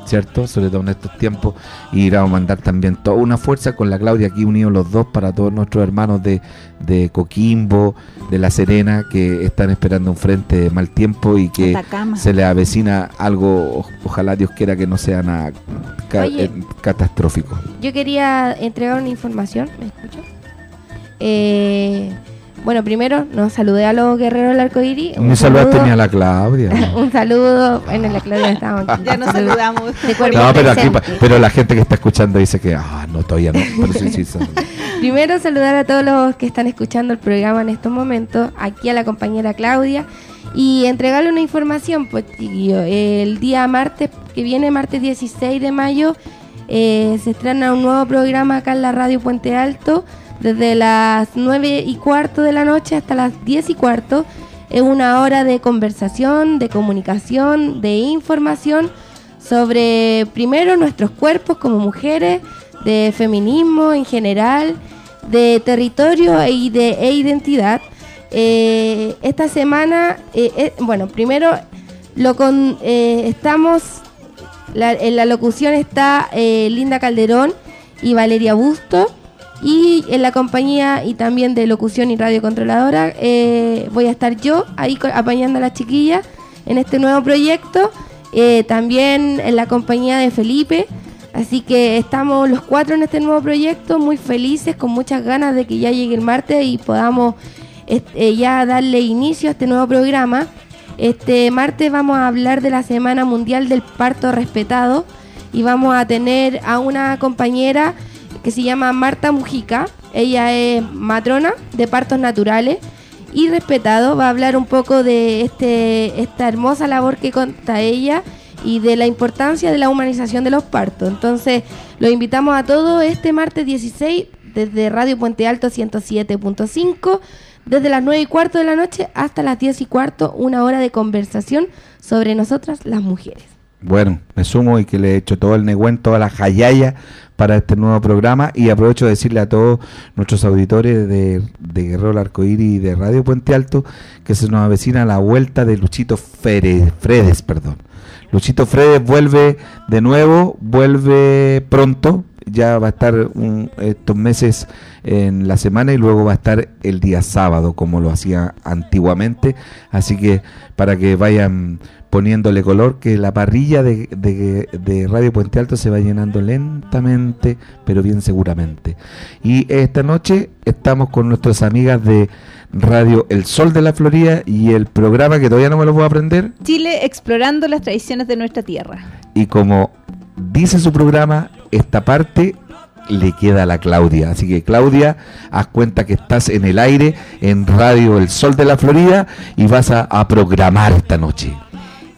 ¿Cierto? Sobre todo en estos tiempos. Y vamos a mandar también toda una fuerza con la Claudia aquí unidos los dos para todos nuestros hermanos de, de Coquimbo, de La Serena, que están esperando un frente de mal tiempo y que Atacama. se les avecina algo, ojalá Dios quiera que no sea nada ca- Oye. eh, catastrófico. Yo quería entregar una información, ¿me escuchan? Eh, bueno, primero nos saludé a los guerreros del arcoíris. Me saludaste ni a la Claudia. un saludo, bueno, la Claudia estaba aquí. Ya nos Un saludamos. de cuerpo No, pero aquí, pero la gente que está escuchando dice que, ah, no, todavía no. Pero sí, sí, sí. Primero saludar a todos los que están escuchando el programa en estos momentos, aquí a la compañera Claudia y entregarle una información, pues chiquillo, el día martes que viene, martes 16 de mayo, eh, se estrena un nuevo programa acá en la radio Puente Alto, desde las 9 y cuarto de la noche hasta las 10 y cuarto, es una hora de conversación, de comunicación, de información sobre primero nuestros cuerpos como mujeres, de feminismo en general, de territorio y de e identidad. Eh, esta semana, eh, eh, bueno, primero lo con, estamos, en la locución está Linda Calderón y Valeria Busto. Y en la compañía y también de locución y radio controladora eh, voy a estar yo ahí apañando a las chiquillas en este nuevo proyecto. Eh, también en la compañía de Felipe. Así que estamos los cuatro en este nuevo proyecto, muy felices, con muchas ganas de que ya llegue el martes y podamos eh, ya darle inicio a este nuevo programa. Este martes vamos a hablar de la Semana Mundial del Parto Respetado y vamos a tener a una compañera que se llama Marta Mujica. Ella es matrona de partos naturales y respetado. Va a hablar un poco de este, esta hermosa labor que cuenta ella y de la importancia de la humanización de los partos. Entonces, los invitamos a todos este martes 16 desde Radio Puente Alto 107.5, desde las 9 y cuarto de la noche hasta las 10 y cuarto, una hora de conversación sobre nosotras las mujeres. Bueno, me sumo y que le he hecho todo el negüen, toda la jayaya para este nuevo programa y aprovecho de decirle a todos nuestros auditores de, de Guerrero Arcoíris y de Radio Puente Alto que se nos avecina la vuelta de Luchito Fere- Fredes, perdón. Luchito Fredes vuelve de nuevo, vuelve pronto, ya va a estar un- estos meses en la semana y luego va a estar el día sábado como lo hacía antiguamente. Así que para que vayan poniéndole color, que la parrilla de, de- de Radio Puente Alto se va llenando lentamente, pero bien seguramente. Y esta noche estamos con nuestras amigas de Radio El Sol de la Florida y el programa que todavía no me lo puedo aprender. Chile explorando las tradiciones de nuestra tierra. Y como dice su programa, esta parte le queda a la Claudia. Así que Claudia, haz cuenta que estás en el aire en Radio El Sol de la Florida y vas a, a programar esta noche.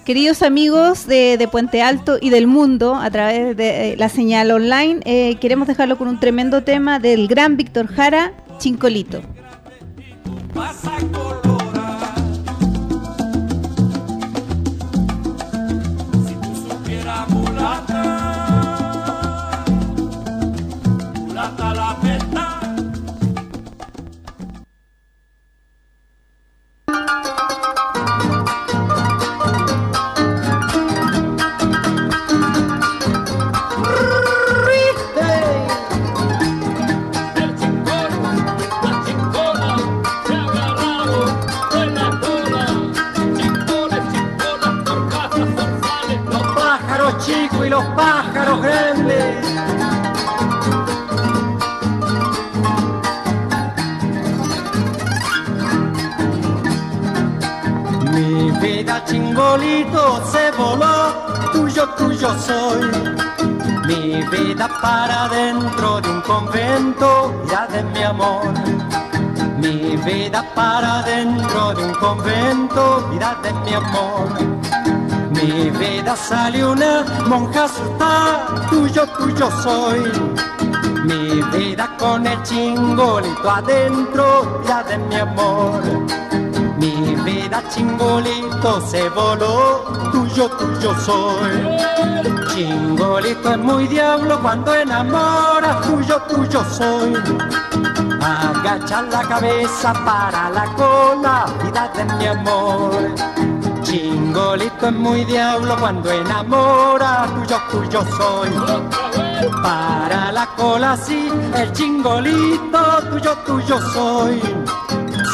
Queridos amigos de, de Puente Alto y del mundo, a través de eh, la señal online, eh, queremos dejarlo con un tremendo tema del gran Víctor Jara, Chincolito. supiera mulata, los pájaros. Mi vida chingolito se voló, tuyo, tuyo soy. Mi vida para dentro de un convento, ya de mi amor. Mi vida para dentro de un convento, vida de mi amor. Mi vida sale una monja asustada, tuyo, tuyo soy. Mi vida con el chingolito adentro, ya de mi amor. Mi vida chingolito se voló, tuyo, tuyo soy. Chingolito es muy diablo cuando enamora, tuyo, tuyo soy. Agacha la cabeza para la cola, vida de mi amor. Chingolito es muy diablo cuando enamora, tuyo, tuyo soy. Para la cola sí, el chingolito, tuyo, tuyo soy.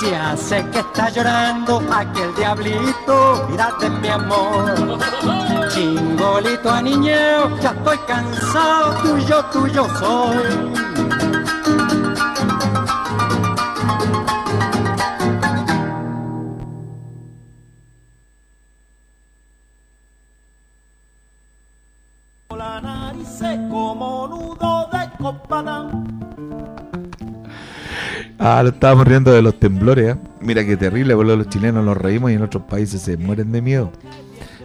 Si hace que está llorando aquel diablito, de mi amor. Chingolito a niñeo, ya estoy cansado, tuyo, tuyo soy. Es como nudo de copada. Ah, lo estábamos riendo de los temblores. ¿eh? Mira qué terrible, boludo. Los chilenos nos reímos y en otros países se mueren de miedo.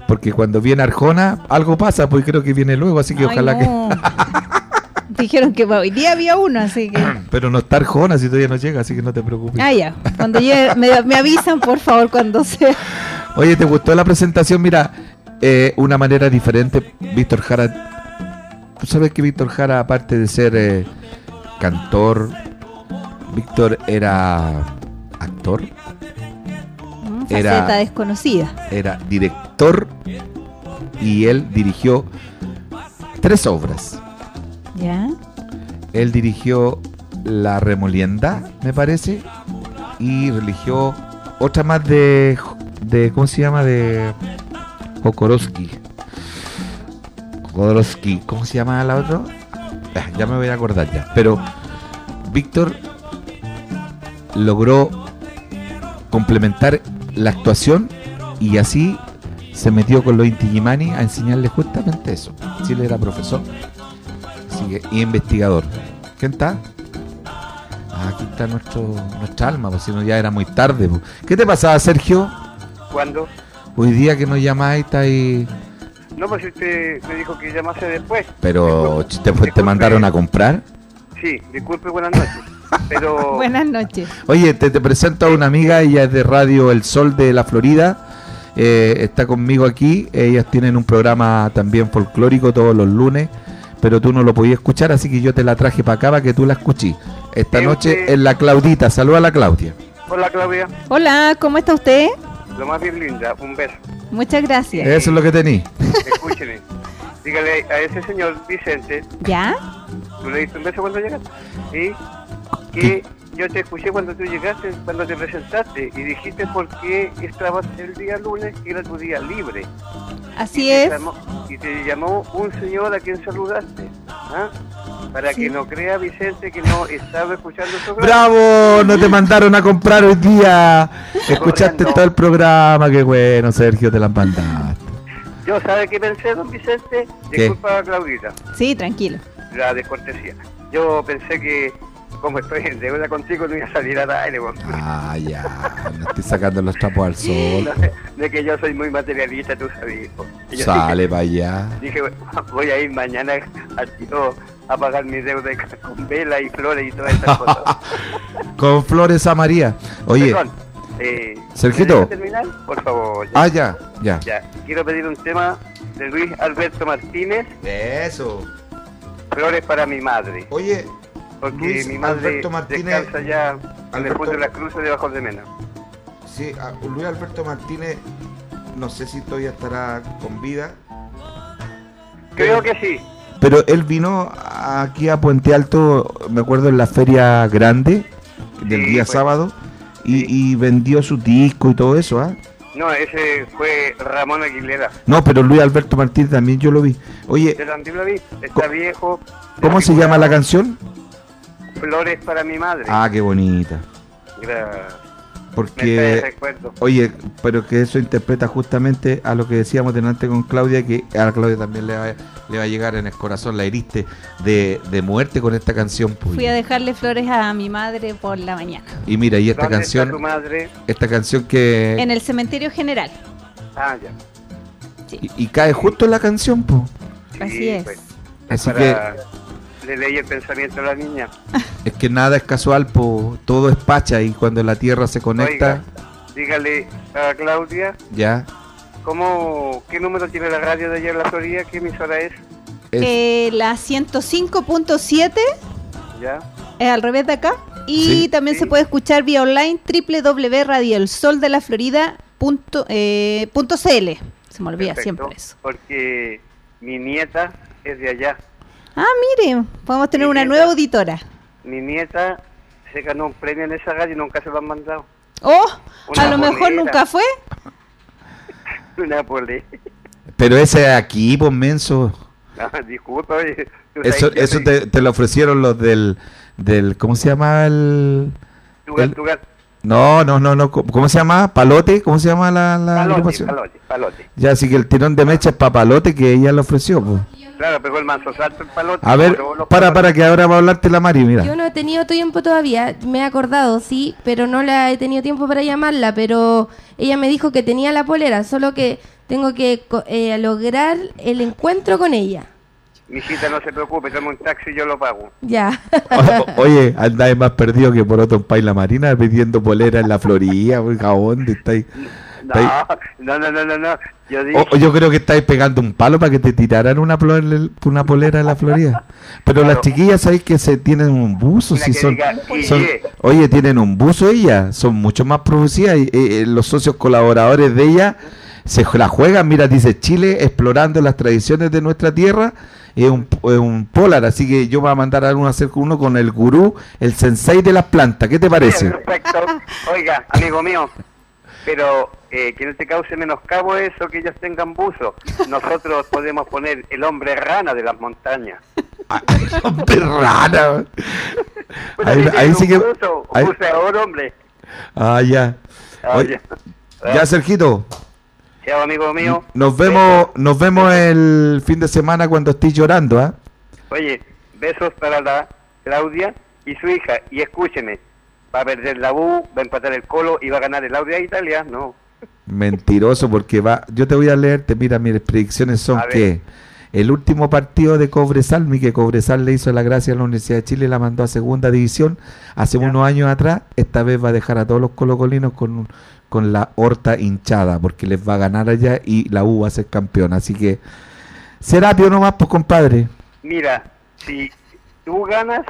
Porque cuando viene Arjona, algo pasa, pues creo que viene luego, así que Ay, ojalá no. Dijeron que hoy día había uno, así que... que. Pero no está Arjona si todavía no llega, así que no te preocupes. Ah, ya. Cuando llegue, me, me avisan, por favor, cuando sea. Oye, ¿te gustó la presentación? Mira, eh, una manera diferente. Víctor Jara. Tú sabes que Víctor Jara, aparte de ser eh, cantor, Víctor era actor, Mm, Era- Faceta desconocida. era director y él dirigió tres obras. ¿Ya? Él dirigió La Remolienda, me parece, y dirigió otra más de, de ¿cómo se llama? De Jokorowski. Jodorowsky, ¿cómo se llama la otra? Ah, ya me voy a acordar ya. Pero Víctor logró complementar la actuación y así se metió con los Inti Illimani a enseñarle justamente eso. Él era profesor así que, y investigador. ¿Quién está? Ah, aquí está nuestro, nuestra alma, pues si no ya era muy tarde. pues. ¿Qué te pasaba, Sergio? ¿Cuándo? Hoy día que nos llamáis, está ahí. No, pues usted me dijo que llamase después. Pero te, te mandaron a comprar. Sí, disculpe, buenas noches. Pero Buenas noches. Oye, te, te presento a una amiga, ella es de Radio El Sol de la Florida. eh, está conmigo aquí. Ellas tienen un programa también folclórico todos los lunes, pero tú no lo podías escuchar, así que yo te la traje para acá para que tú la escuches. Esta noche en la Claudita. Saluda a la Claudia. Hola Claudia, Hola, ¿cómo está usted? Lo más bien linda, un beso. Muchas gracias. Eso es lo que tení. Escúcheme, dígale a ese señor Vicente ¿Ya? tú le diste un beso cuando llegaste. ¿Sí? Que yo te escuché cuando tú llegaste, cuando te presentaste y dijiste por qué estabas el día lunes, que era tu día libre. Así Y te es. llamó- y te llamó un señor a quien saludaste. ¿ah? Para que no crea Vicente que no estaba escuchando el programa. ¡Bravo! No te mandaron a comprar hoy día. Escuchaste todo el programa. Qué bueno, Sergio, te la mandaste. Yo, ¿sabe qué pensé, don Vicente? ¿Qué? Disculpa, Claudita. Sí, tranquilo. la descortesía. Yo pensé que, como estoy en deuda contigo, no iba a salir al aire, weón. Ah, ya. Me estoy sacando los trapos al sol. No, de que yo soy muy materialista, tú sabes. Sale para allá. Dije, voy a ir mañana al tiro a pagar mi deuda con vela y flores y todas esas cosas. Con flores a María. Oye, Perdón, eh, Sergito. ¿me deja terminar? Por favor. ah, ya, ya. Ya, quiero pedir un tema de Luis Alberto Martínez. Eso. Flores para mi madre. Oye, porque Luis mi madre Alberto Martínez- descansa ya Alberto- punto de la cruz debajo de Mena. Sí, a- Luis Alberto Martínez, no sé si todavía estará con vida. Creo que sí. Pero él vino aquí a Puente Alto, me acuerdo, en la feria grande del Sí, día pues. sábado y, y vendió su disco y todo eso, ¿ah? No, ese fue Ramón Aguilera. No, pero Luis Alberto Martínez también yo lo vi. Oye, Yo también lo vi. Está viejo. ¿cómo se llama la canción? Flores para mi madre. Ah, qué bonita. Gra- Me trae Porque, oye, pero que eso interpreta justamente a lo que decíamos delante con Claudia, que a Claudia también le va, le va a llegar en el corazón, la heriste de, de muerte con esta canción. pues. Fui a dejarle flores a mi madre por la mañana. Y mira, y esta ¿Dónde canción, está tu madre? esta canción que... En el cementerio general. Ah, ya. Y, y cae justo en la canción, pues. Así es. pues, Así para... Le leí el pensamiento a la niña. Es que nada es casual, po, todo es pacha y cuando la tierra se conecta, Dígale a Claudia, ya ¿cómo, ¿qué número tiene la radio de allá en la Florida? ¿Qué emisora es? es Eh, la 105.7 ¿Ya? es al revés de acá. Y Sí. también se puede escuchar vía online www.radioelsoldelaflorida.cl. Eh, se me olvida Perfecto, siempre eso. Porque mi nieta es de allá. Ah, mire, podemos tener una nueva auditora. Mi nieta se ganó un premio en esa radio y nunca se lo han mandado. Oh, Una a lo mejor nunca fue. Una pole. pero ese aquí, pues menso, No, disculpa, oye, eso, eso te, te lo ofrecieron los del, del, ¿cómo se llama el? Tugar, el- tugar. No, no, no, no, ¿cómo se llama? Palote, ¿cómo se llama la, la Palote, palote, palote. Ya, así que el tirón de mecha es para Palote que ella lo ofreció, pues. Claro, pegó el manso salto el palote. A ver, para, para que ahora va a hablarte la Mari, mira. Yo no he tenido tiempo todavía, me he acordado, sí, pero no la he tenido tiempo para llamarla, pero ella me dijo que tenía la polera, solo que tengo que eh, lograr el encuentro con ella. Mijita, no se preocupe, toma un taxi y yo lo pago. Ya. O- Oye, andáis más perdido que por otro país la Marina pidiendo polera en la Florida, pues, ¿dónde estáis? No, no, no, no, no. Yo dije, O- o yo creo que estáis pegando un palo para que te tiraran una, polera en la Florida. Pero las chiquillas, ¿sabéis que se tienen un buzo? Si son, diga, son- "Oye". oye, tienen un buzo ellas, son mucho más producidas. Y, eh, eh, los socios colaboradores de ellas se la juegan. Mira, dice Chile explorando las tradiciones de nuestra tierra. Es un, es un polar, así que yo voy a mandar a uno a hacer uno con el gurú, el sensei de las plantas. ¿Qué te parece? Perfecto. Oiga, amigo mío, pero eh, que no te cause menoscabo eso que ellos tengan buzo. Nosotros podemos poner el hombre rana de las montañas. Hombre rana. Pues Ahí, sí que. buzo, ahí- buceador, hombre. Ah, ya. Ah, Oye, ya. ya, Sergito. Chao, amigo mío. Nos vemos, nos vemos el fin de semana cuando estés llorando, ¿ah? Oye, besos para la Claudia y su hija. Y escúcheme, va a perder la U, va a empatar el Colo y va a ganar el Audia Italia. No. Mentiroso, porque va. Yo te voy a leerte, mira, mis predicciones son A que el último partido de Cobresal, mi que Cobresal le hizo la gracia a la Universidad de Chile la mandó a segunda división hace unos años atrás, esta vez va a dejar a todos los colocolinos con, con la horta hinchada, porque les va a ganar allá y la U va a ser campeón. Así que, Serapio nomás, pues compadre. Mira, si tú ganas,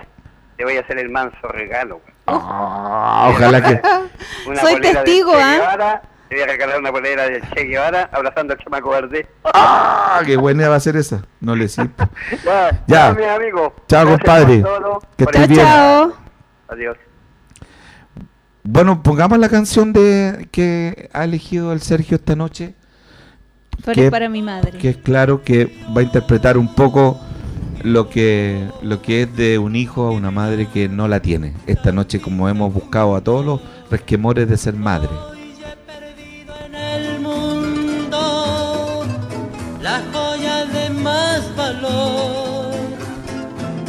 te voy a hacer el manso regalo. Ah, ojalá que. Una Soy testigo, ¿ah? Te voy a regalar una polera de Che Guevara abrazando al chamaco verde. ¡Ah! ¡Qué buena va a ser esa! No le sé. ya, Ya. chao, mis amigos. Chao, Gracias compadre. todo. Que estés bien. Adiós. Bueno, pongamos la canción de que ha elegido el Sergio esta noche. Flores que- para mi madre. Que es claro que va a interpretar un poco lo que, lo que es de un hijo a una madre que no la tiene. Esta noche, como hemos buscado a todos los resquemores de ser madre. el mundo la joya de más valor.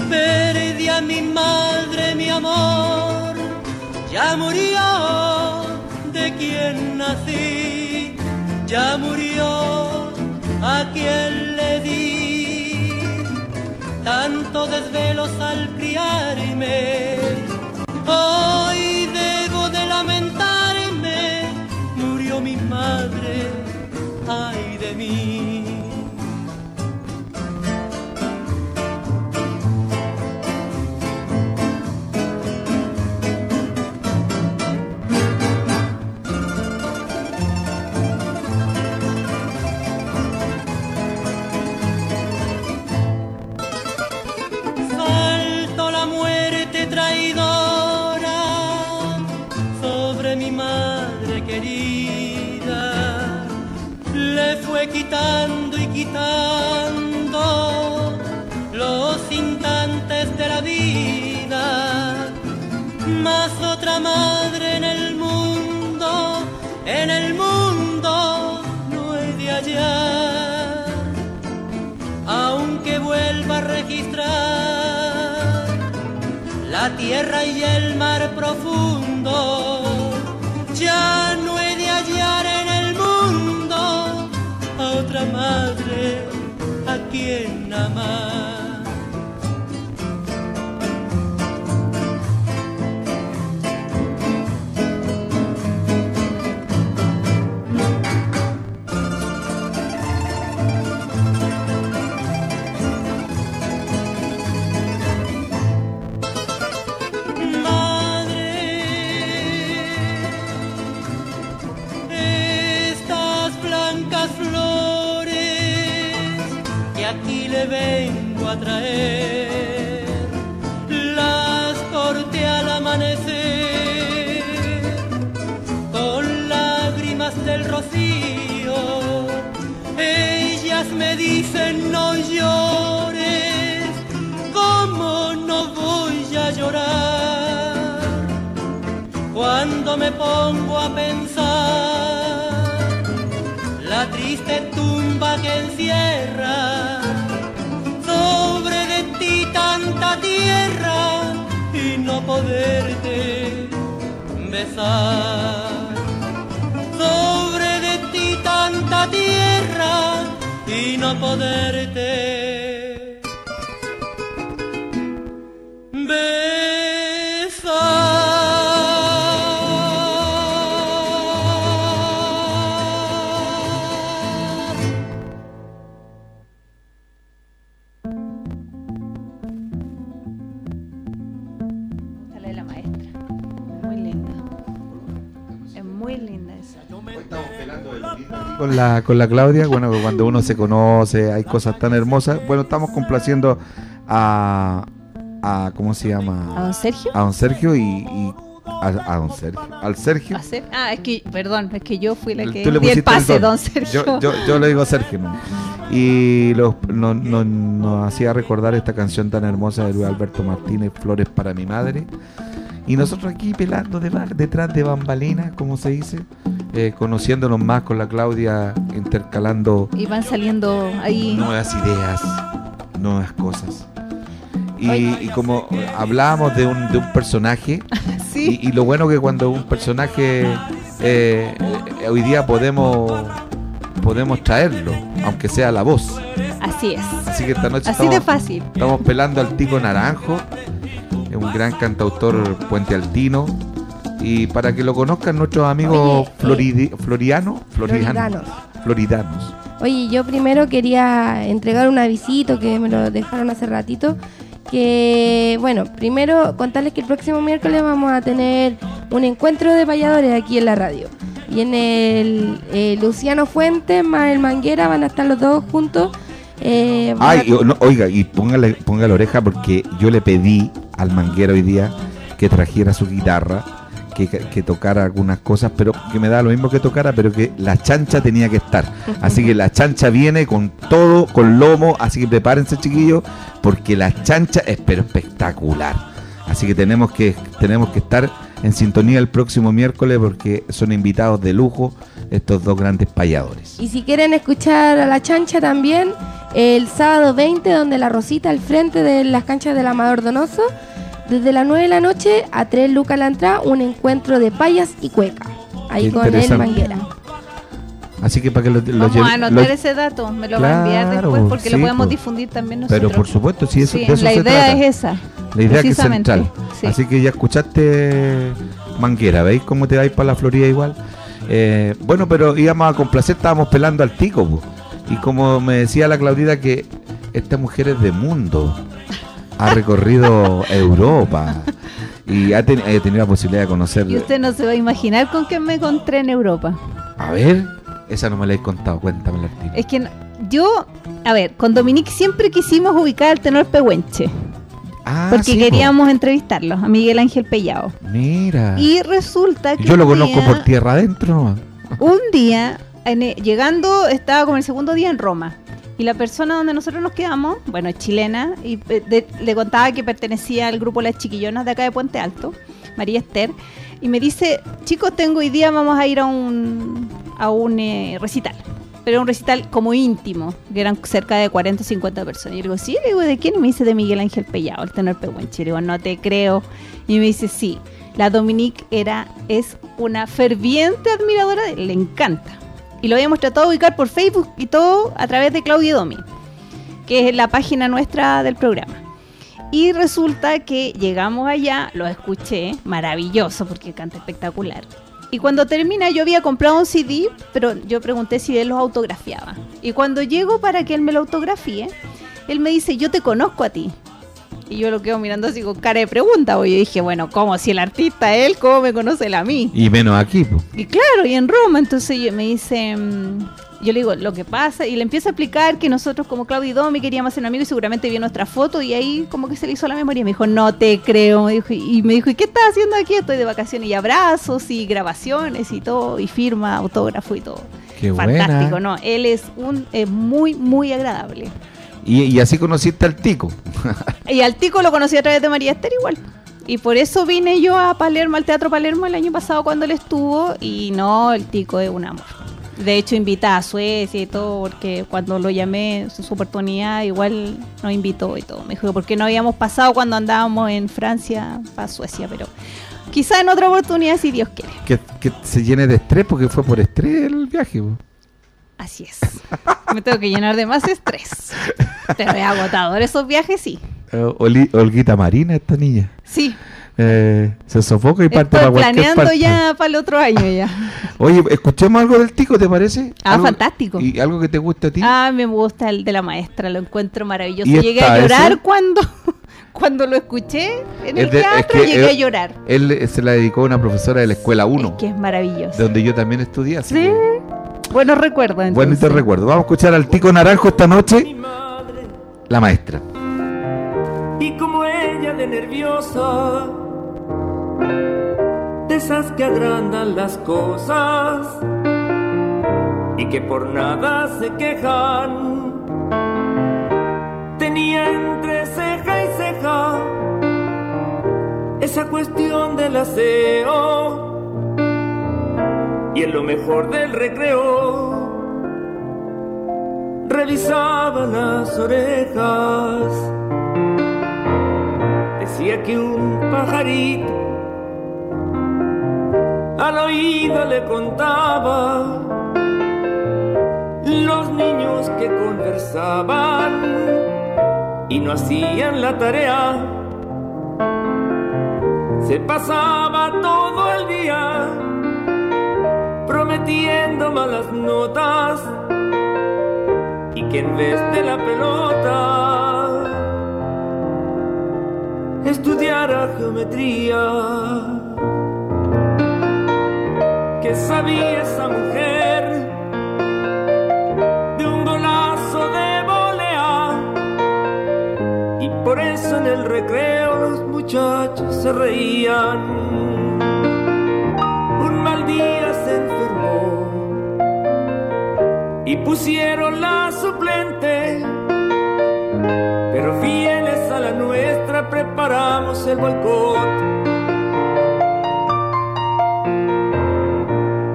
Perdí a mi madre, mi amor, ya murió de quien nací, ya murió a quien le di. Tanto desvelos al criarme, hoy que encierra sobre de ti tanta tierra y no poderte besar. Sobre de ti tanta tierra y no poderte Con la, con la Claudia, bueno, cuando uno se conoce, hay cosas tan hermosas. Bueno, estamos complaciendo a, a ¿cómo se llama? ¿A don Sergio? A don Sergio y, y a, a don Sergio. Al Sergio. ¿A Ser- Ah, es que, perdón, es que yo fui la que di el pase, don. don Sergio. Yo, yo, yo le digo Sergio. ¿no? Y los- no- no- nos hacía recordar esta canción tan hermosa de Luis Alberto Martínez, Flores para mi madre. Y nosotros aquí pelando de bar- detrás de bambalinas, como se dice, eh, conociéndonos más con la Claudia, intercalando Y van saliendo ahí. nuevas ideas, nuevas cosas. Y, y como hablábamos de un, de un personaje, Sí. y, y lo bueno que cuando un personaje eh, hoy día podemos podemos traerlo, aunque sea la voz. Así es. Así que esta noche Así estamos, de fácil. estamos pelando al Tico Naranjo, es un gran cantautor puente altino. Y para que lo conozcan nuestros amigos floridi- florianos, floridanos, floridanos. Oye, yo primero quería entregar un avisito que me lo dejaron hace ratito. Que, bueno, primero contarles que el próximo miércoles vamos a tener un encuentro de payadores aquí en la radio. Y en el eh, Luciano Fuentes más el Manguera van a estar los dos juntos. Eh, Ay, a- no, oiga, y póngale, ponga la oreja porque yo le pedí al manguero hoy día que trajera su guitarra, que, que tocara algunas cosas, pero que me da lo mismo que tocara, pero que la chancha tenía que estar. Así que la chancha viene con todo, con lomo, así que prepárense chiquillos, porque la chancha es pero espectacular. Así que tenemos que, tenemos que estar en sintonía el próximo miércoles porque son invitados de lujo estos dos grandes payadores. Y si quieren escuchar a la chancha también, el sábado 20, donde la Rosita al frente de las canchas del Amador Donoso, desde las 9 de la noche a 3 lucas la entrada, un encuentro de payas y cueca. Ahí Qué con el. Manguera. Así que para que lo, lo Vamos lleve- a anotar lo- ese dato, me lo va a enviar Claro, después porque lo sí, podemos po. difundir también nosotros. Pero por supuesto, sí, eso, Sí, de eso la se idea trata. es esa. La idea que es central. sí. Así que ya escuchaste Manguera, ¿veis cómo te vais para la Florida igual? Eh, bueno, pero íbamos a complacer, estábamos pelando al tico. po. Y como me decía la Claudita que esta mujer es de mundo, ha recorrido Europa y ha, ten- ha tenido la posibilidad de conocer... Y usted no se va a imaginar con qué me encontré en Europa. A ver, esa no me la he contado, cuéntame la Es que no- yo, a ver, con Dominique siempre quisimos ubicar al tenor Pehuenche. Ah, porque sí, po. queríamos entrevistarlo, a Miguel Ángel Pellao. Mira. Y resulta que Yo lo conozco día- por tierra adentro. Un día, en e- llegando, estaba como el segundo día en Roma. Y la persona donde nosotros nos quedamos, bueno, es chilena, y eh, de- le contaba que pertenecía al grupo Las Chiquillonas de acá de Puente Alto, María Esther, y me dice, chicos, tengo hoy día, vamos a ir a un, a un eh, recital. Pero un recital como íntimo, que eran cerca de 40 o 50 personas. Y yo digo, sí, digo, ¿de quién? Y me dice, de Miguel Ángel Pellao, el tenor pehuenche. Y digo, no te creo. Y me dice, sí, la Dominique era, es una ferviente admiradora de le encanta. Y lo habíamos tratado de ubicar por Facebook y todo a través de Claudia Domi, que es la página nuestra del programa. Y resulta que llegamos allá, lo escuché, maravilloso porque canta espectacular. Y cuando termina yo había comprado un CD, pero yo pregunté si él los autografiaba. Y cuando llego para que él me lo autografíe, él me dice, yo te conozco a ti. Y yo lo quedo mirando así con cara de pregunta, yo dije, bueno, ¿cómo? Si el artista es él, ¿cómo me conoce él a mí? Y menos aquí, po. Y claro, y en Roma, entonces yo- me dice, mm, yo le digo, lo que pasa, y le empiezo a explicar que nosotros como Claudio y Domi queríamos ser amigos y seguramente vio nuestra foto y ahí como que se le hizo la memoria. Me dijo, no te creo, me dijo, y me dijo, ¿y qué estás haciendo aquí? Estoy de vacaciones y abrazos y grabaciones y todo, y firma, autógrafo y todo. Qué Fantástico, buena. ¿no? Él es un es muy, muy agradable. Y, y así conociste al tico. Y al Tico lo conocí a través de María Esther igual. Y por eso vine yo a Palermo, al Teatro Palermo el año pasado cuando él estuvo. Y no, el Tico es un amor. De hecho, invita a Suecia y todo, porque cuando lo llamé su oportunidad, igual nos invitó y todo. Me dijo, ¿por qué no habíamos pasado cuando andábamos en Francia para Suecia? Pero quizá en otra oportunidad, si Dios quiere. Que, que se llene de estrés porque fue por estrés el viaje. Así es. Me tengo que llenar de más estrés. Pero es agotador esos viajes, sí. Eh, Oli- Olguita Marina, esta niña. Sí. Eh, se sofoca y parte Estoy para planeando parte. ya para el otro año ya. Oye, escuchemos algo del tico, ¿te parece? Ah, Algo- fantástico. ¿Y algo que te guste a ti? Ah, me gusta el de la maestra, lo encuentro maravilloso. ¿Y Llegué a llorar ese? cuando, cuando lo escuché en el Es de- es teatro, que llegué a llorar. Él se la dedicó a una profesora de la escuela 1, Que es maravilloso. de donde yo también estudié. así Sí, que- buenos recuerdos. Bueno, y te entonces. recuerdo. Vamos a escuchar al tico naranjo esta noche. La maestra. y como ella de nerviosa, de esas que agrandan las cosas y que por nada se quejan. Tenía entre ceja y ceja esa cuestión del aseo y en lo mejor del recreo revisaba las orejas. Decía que un pajarito al oído le contaba los niños que conversaban y no hacían la tarea. Se pasaba todo el día prometiendo malas notas y que en vez de la pelota estudiara geometría. que sabía esa mujer de un golazo de volea. Y por eso en el recreo los muchachos se reían. Un día se enfermó y pusieron la suplente. Pero fieles a la nuestra preparamos el balcón.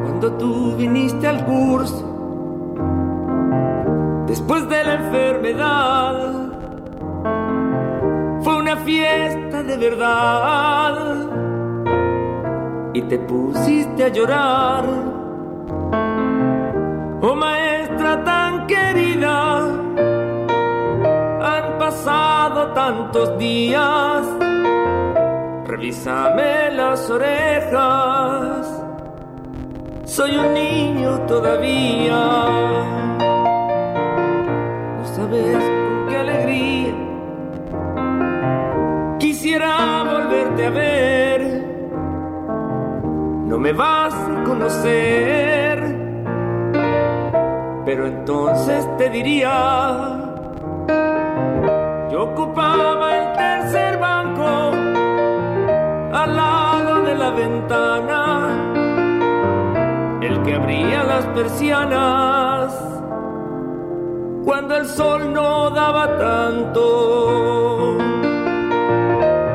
Cuando tú viniste al curso, después de la enfermedad, fue una fiesta de verdad. Y te pusiste a llorar. Oh maestra tan querida, han pasado tantos días. Revísame las orejas, soy un niño todavía. No sabes con qué alegría quisiera volverte a ver. Me vas a conocer. Pero entonces te diría, yo ocupaba el tercer banco al lado de la ventana, el que abría las persianas cuando el sol no daba tanto,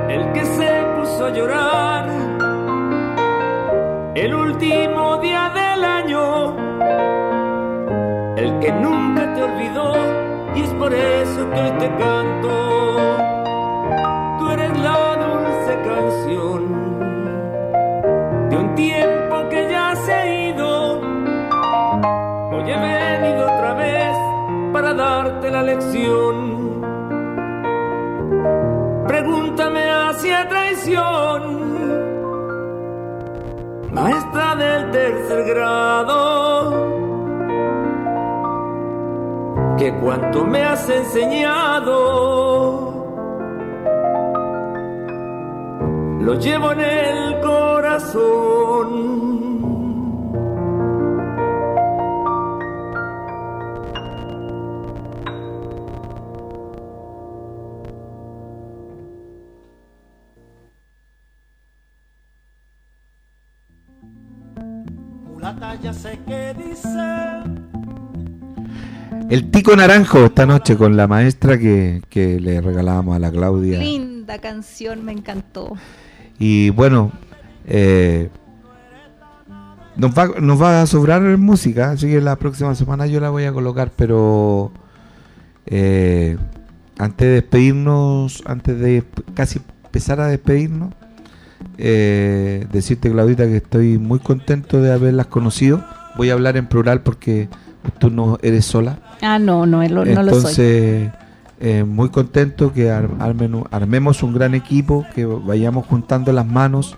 el que se puso a llorar último día del año el que nunca te olvidó y es por eso que hoy te canto. Tú eres la dulce canción de un tiempo Maestra del tercer grado, que cuanto me has enseñado lo llevo en el corazón. El Tico Naranjo esta noche con la maestra que, que le regalábamos a la Claudia. Linda canción, me encantó. Y bueno, eh, nos, va, nos va a sobrar música, así que la próxima semana yo la voy a colocar, pero eh, antes de despedirnos, antes de casi empezar a despedirnos, eh, decirte Claudita que estoy muy contento de haberlas conocido. Voy a hablar en plural porque tú no eres sola. Ah, no, no, no, lo soy. Entonces, eh, muy contento que ar- armemos un gran equipo, que vayamos juntando las manos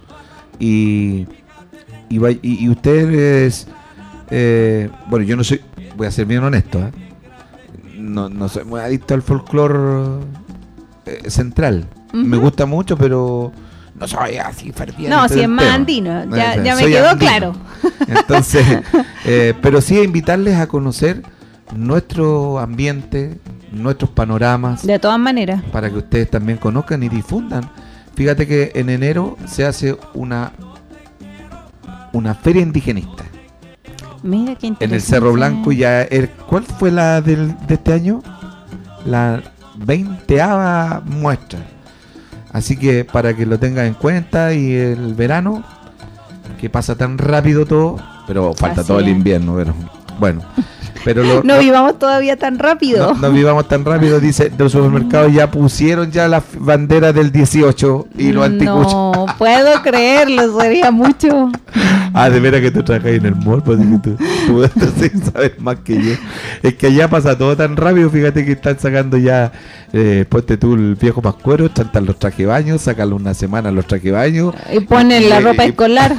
y, y, y- y ustedes, eh, bueno, yo no soy, voy a ser bien honesto, ¿eh? no, no soy muy adicto al folclore central. Me gusta mucho, pero no soy así ferviente. No, si es más tema. andino, ya, ya me quedó andino. claro. Entonces, eh, pero sí invitarles a conocer nuestro ambiente, nuestros panoramas, De todas maneras. para que ustedes también conozcan y difundan. Fíjate que en enero se hace una una feria indigenista Mira qué en interesante. el Cerro Blanco. Ya el- ¿Cuál fue la del, de este año? La 20 muestra. Así que para que lo tengan en cuenta y el verano, que pasa tan rápido todo, pero falta Así todo el invierno, pero bueno. Pero lo- No lo- vivamos todavía tan rápido. no, no vivamos tan rápido, dice, los supermercados ya pusieron ya la bandera del 18 y los anticuchos. No puedo creerlo, sería mucho. Ah, de veras que tú trabajas en el mall, pues tú, tú, sabes más que yo. Es que allá pasa todo tan rápido, fíjate que están sacando ya, eh, ponte tú el viejo pascuero, están los traje baños, sacan una semana los traje baños. Y ponen la Y- ropa escolar.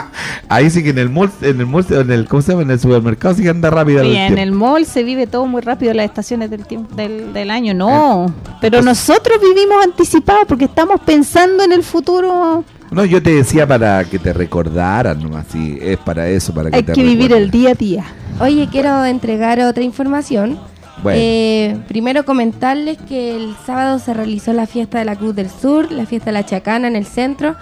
Ahí sí que en el mall, en el mall, en el, ¿cómo se llama? En el supermercado sí que anda rápido. Y el en tiempo. el mall se vive todo muy rápido las estaciones del tiempo del, del año. No, pero nosotros vivimos anticipados porque estamos pensando en el futuro No, yo te decía para que te recordaran nomás, sí, es para eso, para que Hay te que vivir recuerden. el día a día. Oye, quiero entregar otra información. Bueno. Eh, primero comentarles que el sábado se realizó la fiesta de la Cruz del Sur, la fiesta de la Chacana en el centro.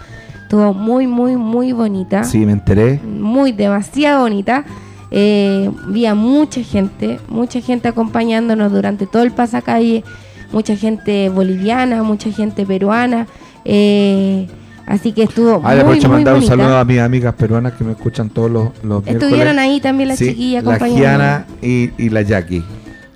Estuvo muy, muy, muy bonita. Sí, me enteré. Muy, demasiado bonita. Eh, vi a mucha gente, mucha gente acompañándonos durante todo el pasacalle. Mucha gente boliviana, mucha gente peruana. eh, así que estuvo Ah, muy, muy mandar un saludo a mis amigas peruanas que me escuchan todos los, los Estuvieron miércoles. ahí también las Sí, chiquillas La. Giana y, y la Jackie.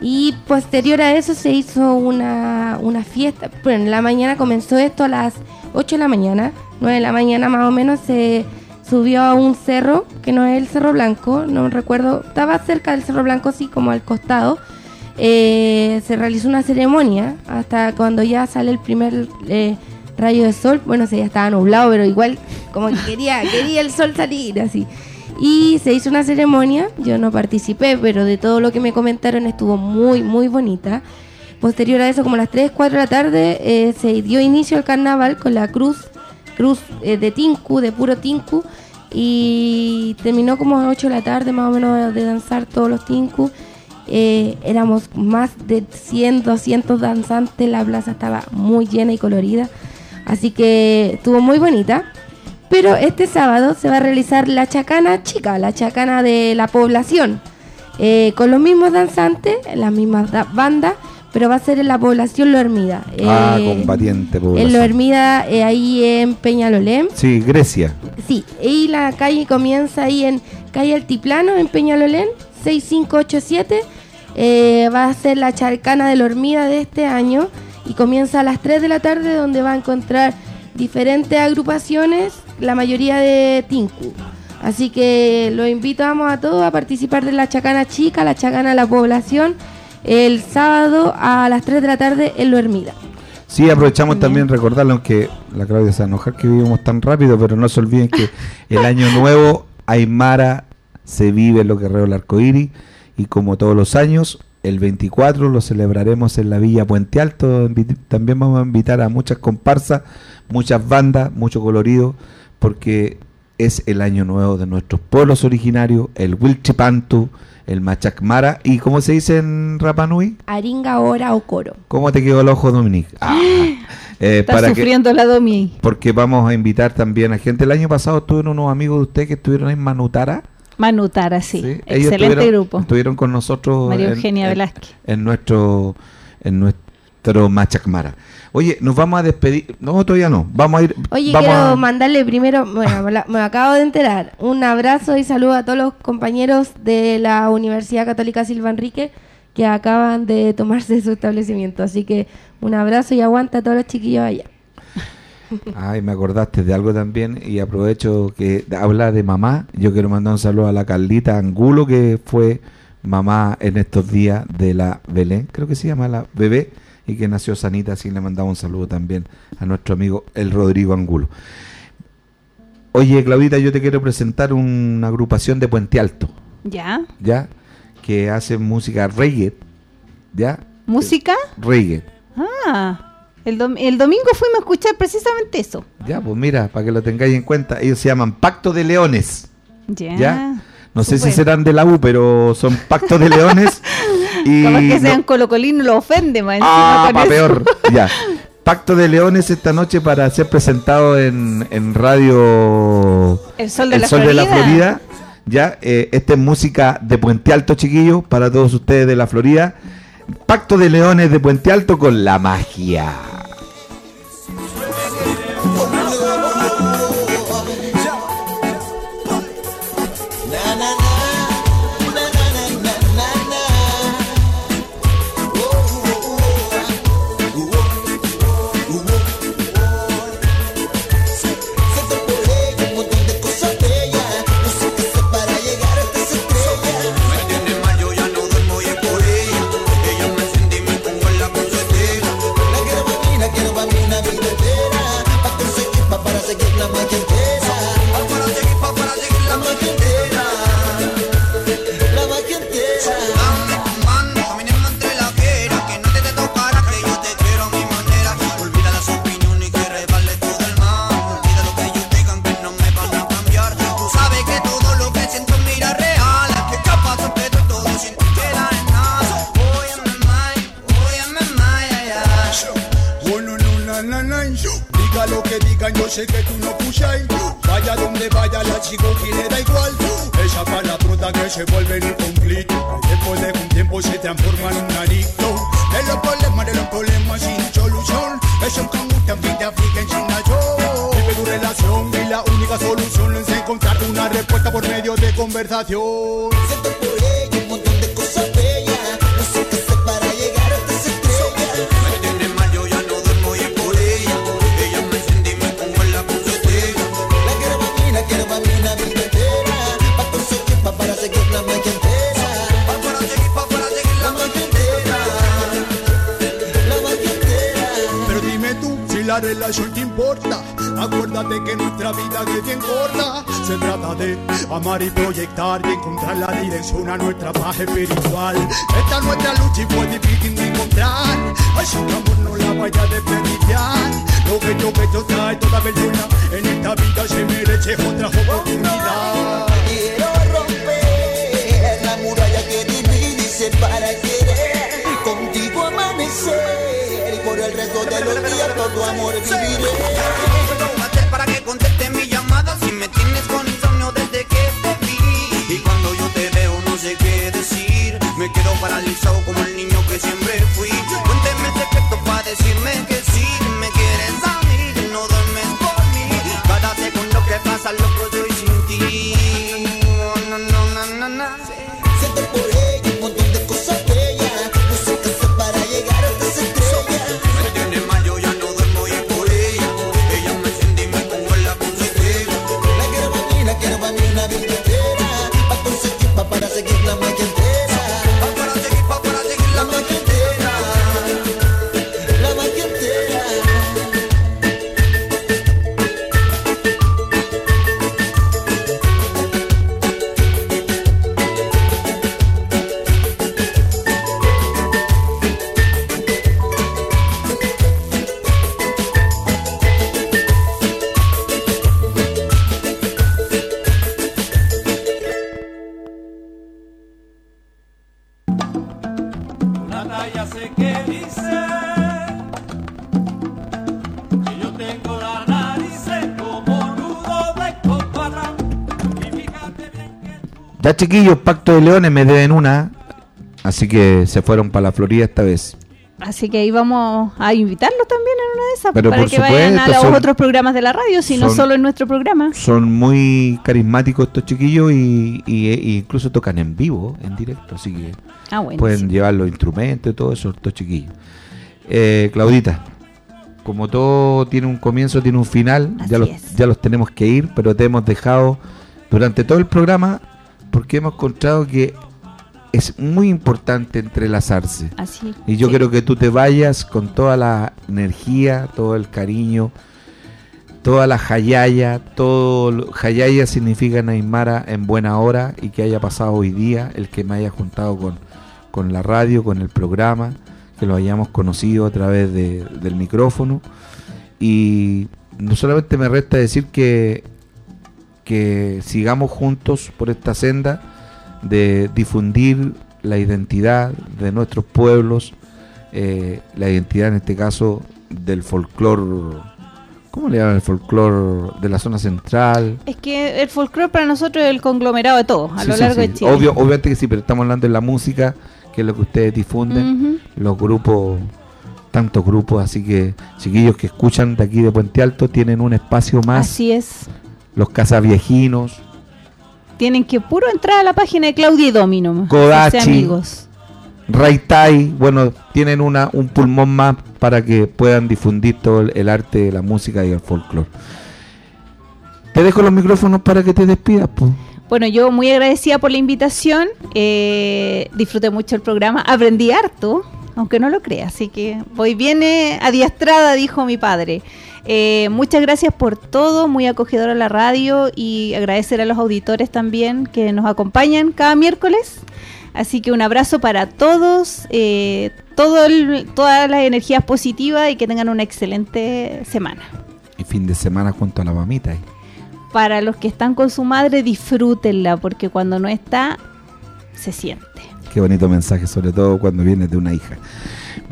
Y posterior a eso se hizo una, una fiesta. Bueno, en la mañana comenzó esto a las 8 de la mañana. 9 de la mañana más o menos se subió a un cerro, que no es el Cerro Blanco, no recuerdo, estaba cerca del Cerro Blanco, sí, como al costado. Eh, se realizó una ceremonia hasta cuando ya sale el primer eh, rayo de sol. Bueno, se ya estaba nublado, pero igual como que quería, quería el sol salir así. Y se hizo una ceremonia, yo no participé, pero de todo lo que me comentaron estuvo muy, muy bonita. Posterior a eso, como a las 3, 4 de la tarde, eh, se dio inicio al carnaval con la cruz, cruz eh, de Tinku, de puro Tinku, y terminó como a las 8 de la tarde más o menos de danzar todos los Tinku. Eh, éramos más de 100, 200 danzantes, la plaza estaba muy llena y colorida, así que estuvo muy bonita. Pero este sábado se va a realizar la chacana chica, la chacana de la población, eh, con los mismos danzantes, las mismas da- bandas, pero va a ser en la población Lo Hermida. ah, Eh, combatiente, en Lo población. Hermida, eh, ahí en Peñalolén. Sí, Grecia. Sí, y la calle comienza ahí en calle Altiplano, en Peñalolén, 6587. Eh, va a ser la charcana de la hormiga de este año y comienza a las 3 de la tarde donde va a encontrar diferentes agrupaciones, la mayoría de Tinku. Así que los invitamos a todos a participar de la chacana chica, la chacana de la población, el sábado a las 3 de la tarde en Lo Hermida. Sí, aprovechamos también recordarlo, aunque la Claudia se enojar que vivimos tan rápido, pero no se olviden que el año nuevo Aymara se vive en los guerreros del arcoíris y como todos los años, el 24 lo celebraremos en la Villa Puente Alto. También vamos a invitar a muchas comparsas, muchas bandas, mucho colorido, porque es el año nuevo de nuestros pueblos originarios, el Wilchipantu, el Machacmara y ¿cómo se dice en Rapanui? Aringa, hora o coro. ¿Cómo te quedó el ojo, Dominique? Ah, eh, Está para que- sufriendo la Domi. porque vamos a invitar también a gente. El año pasado estuvieron unos amigos de usted que estuvieron en Manutara. Manutara, sí. Ellos Excelente estuvieron- grupo. Estuvieron con nosotros. María en- Eugenia en- Velázquez. En nuestro, en nuestro Machacmara. Oye, nos vamos a despedir. No, todavía no. Vamos a ir. Oye, vamos quiero a- mandarle primero, bueno, me, la- me acabo de enterar, un abrazo y saludo a todos los compañeros de la Universidad Católica Silva Enrique que acaban de tomarse su establecimiento. Así que un abrazo y aguanta a todos los chiquillos allá. Ay, me acordaste de algo también y aprovecho que habla de mamá. Yo quiero mandar un saludo a la Carlita Angulo, que fue mamá en estos días de la Belén, creo que se llama la bebé, y que nació sanita, así le mandamos un saludo también a nuestro amigo el Rodrigo Angulo. Oye, Claudita, yo te quiero presentar una agrupación de Puente Alto, ¿Ya? ¿ya? Que hace música reggae, ¿ya? ¿Música? Reggae. Ah. El, dom- el domingo fuimos a escuchar precisamente eso. Ya, pues mira, para que lo tengáis en cuenta, ellos se llaman Pacto de Leones. Ya. ¿Ya? No sé si serán de la U, pero son Pacto de Leones. y Capaz que no- sean colocolinos lo ofende más Ah, pa' peor. Ya. Pacto de Leones esta noche para ser presentado en, en radio El Sol de la la Florida. Florida. Ya, eh, esta es música de Puente Alto, chiquillos, para todos ustedes de la Florida. Pacto de Leones de Puente Alto con la magia. Sé que tú no escuchas. Vaya donde vaya la chico que le da igual. Ella para la que se vuelve en un conflicto. Después de un tiempo se transforma en un adicto. De los problemas, de los problemas sin solución. Eso con mucha vida en China yo. Vive tu relación y la única solución es encontrar una respuesta por medio de conversación. Relación te importa. Acuérdate que nuestra vida es bien corta. Se trata de amar y proyectar y encontrar la dirección a nuestra paz espiritual. Esta es nuestra lucha y fue difícil de encontrar. Ay, su amor no la vaya a desperdiciar. Lo que yo que yo trae toda persona en esta vida se merece otra oportunidad. Quiero romper la muralla que divide y separa querer. Contigo amanecer por el resto de los días todo amor viviré. puedo hacer para que conteste mi llamada si me tienes con insomnio desde que te vi? Y cuando yo te veo no sé qué decir, me quedo paralizado como el niño que siempre fui. Cuénteme el secreto para decirme que chiquillos, Pacto de Leones me deben una. Así que se fueron para la Florida esta vez. Así que ahí vamos a invitarlos también en una de esas Pero para que vayan a supuesto, los son- otros programas de la radio, sino son- solo en nuestro programa. Son muy carismáticos estos chiquillos y, y- y incluso tocan en vivo, en directo. Así que Ah, bueno. pueden llevar los instrumentos y todo eso, estos chiquillos. Eh, Claudita, como todo tiene un comienzo, tiene un final, ya los, ya los tenemos que ir, pero te hemos dejado durante todo el programa porque hemos encontrado que es muy importante entrelazarse. Así. Y yo sí. quiero que tú te vayas con toda la energía, todo el cariño, toda la jayaya, todo jayaya significa Naimara en buena hora y que haya pasado hoy día, el que me haya juntado con, con la radio, con el programa, que lo hayamos conocido a través de- del micrófono. Y no solamente me resta decir que, que sigamos juntos por esta senda de difundir la identidad de nuestros pueblos, eh, la identidad en este caso del folclor, ¿cómo le llaman el folclor de la zona central? Es que el folclore para nosotros es el conglomerado de todo, a Sí, lo sí, largo sí. de Chile. Obvio, obviamente que sí, pero estamos hablando de la música, que es lo que ustedes difunden, los grupos, tantos grupos, así que chiquillos que escuchan de aquí de Puente Alto tienen un espacio más, Así es. Los casaviejinos, Tienen que puro entrar a la página de Claudia y Domino. Kodachi. amigos. Raitai, bueno, tienen una, un pulmón más para que puedan difundir todo el, el arte, la música y el folclore. Te dejo los micrófonos para que te despidas, pues. Bueno, yo muy agradecida por la invitación. eh, disfruté mucho el programa. Aprendí harto, aunque no lo crea. Así que voy bien eh, adiestrada, dijo mi padre. Eh, muchas gracias por todo, muy acogedora la radio y agradecer a los auditores también que nos acompañan cada miércoles. Así que un abrazo para todos, eh, todo el- todas las energías positivas y que tengan una excelente semana. Y fin de semana junto a la mamita. Para los que están con su madre, disfrútenla, porque cuando no está, se siente. Qué bonito mensaje, sobre todo cuando viene de una hija.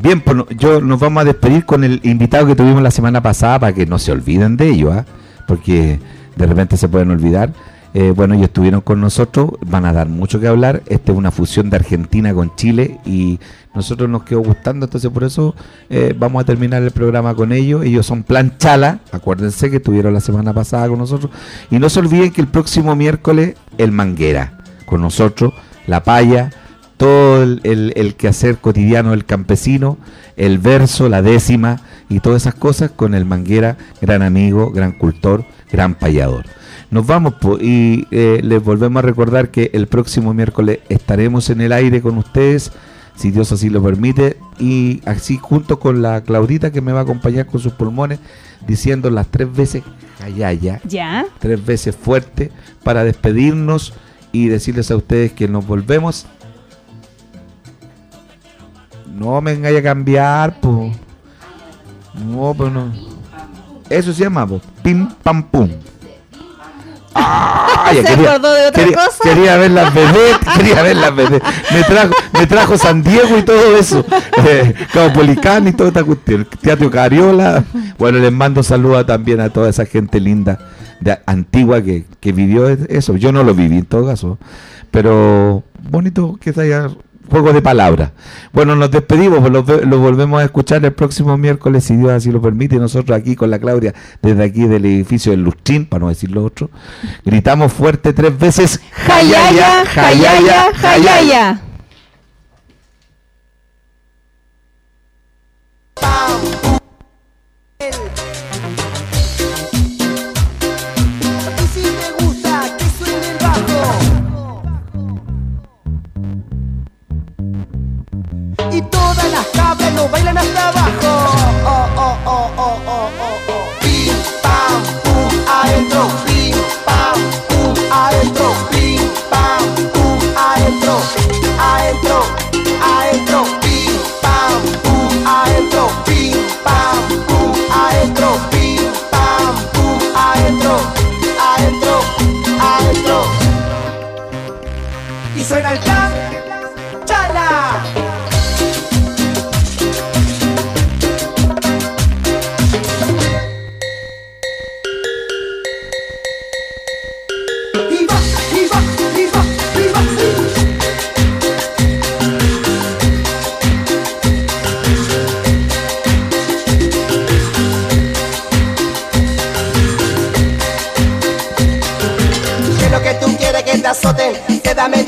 Bien, pues yo nos vamos a despedir con el invitado que tuvimos la semana pasada para que no se olviden de ello, ¿ah? porque de repente se pueden olvidar. Eh, bueno, ellos estuvieron con nosotros, van a dar mucho que hablar. Esta es una fusión de Argentina con Chile y nosotros nos quedó gustando, entonces por eso eh, vamos a terminar el programa con ellos. Ellos son Plan Chala, acuérdense que estuvieron la semana pasada con nosotros. Y no se olviden que el próximo miércoles el Manguera con nosotros, La Paya, todo el, el- el quehacer cotidiano del campesino, el verso, la décima y todas esas cosas con el Manguera, gran amigo, gran cultor, gran payador. Nos vamos po, y eh, les volvemos a recordar que el próximo miércoles estaremos en el aire con ustedes, si Dios así lo permite, y así junto con la Claudita que me va a acompañar con sus pulmones, diciendo las tres veces Jayaya, Ya. tres veces fuerte, para despedirnos y decirles a ustedes que nos volvemos. No me vengáis a cambiar, po. No, pero no. Eso se llama, po. Pim pam pum. Ah, ¿Se acordó de otra quería, cosa? Quería ver las vedettes, quería ver las. Me trajo, me trajo San Diego y todo eso. Eh, Caupolicán y toda esta cuestión. Teatro Cariola. Bueno, les mando saludos también a toda esa gente linda, de, antigua que, que vivió eso. Yo no lo viví en todo caso. Pero bonito que se haya juego de palabras. Bueno, nos despedimos, pues lo, ve- lo volvemos a escuchar el próximo miércoles, si Dios así lo permite. Nosotros aquí con la Claudia, desde aquí del edificio del Lustrín, para no decir lo otro, gritamos fuerte tres veces: Jayaya, jayaya, jayaya. Y bailan hasta abajo. Oh, oh, oh, oh, oh, oh,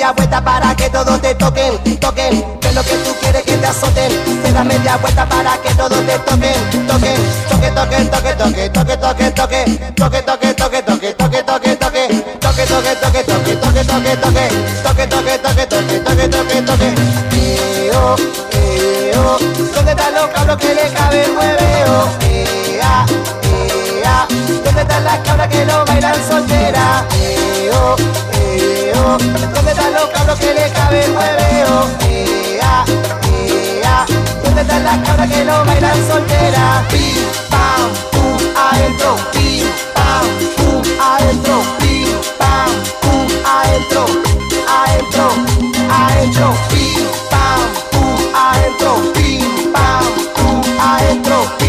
media vuelta para que todos te toquen, toquen. Que lo que tú quieres que te azoten. Te media vuelta para que todos te toquen, toquen. Toque, toque, toque, toque, toque, toque, toque. Toque, toque, toque, toque, toque, toque, toque. Toque, toque, toque, toque, toque, toque, toque. Toque, toque, toque, toque, toque, toque, toque. Eo, eo. ¿Dónde están los cabros que le cabe el hueveo? Ea, ea. ¿Dónde están las cabras que no bailan soltera? Eo, oh. ¿Dónde están los cabros que le cabe el hueveo? Eh, ah. ¿Dónde están las cabras que no bailan soltera? Pim, pam, pum, adentro. Pim, pam, pum, adentro. Pim, pam, pum, adentro. Adentro, adentro. Pim, pam, pum, adentro. Pim, pam, pum, adentro.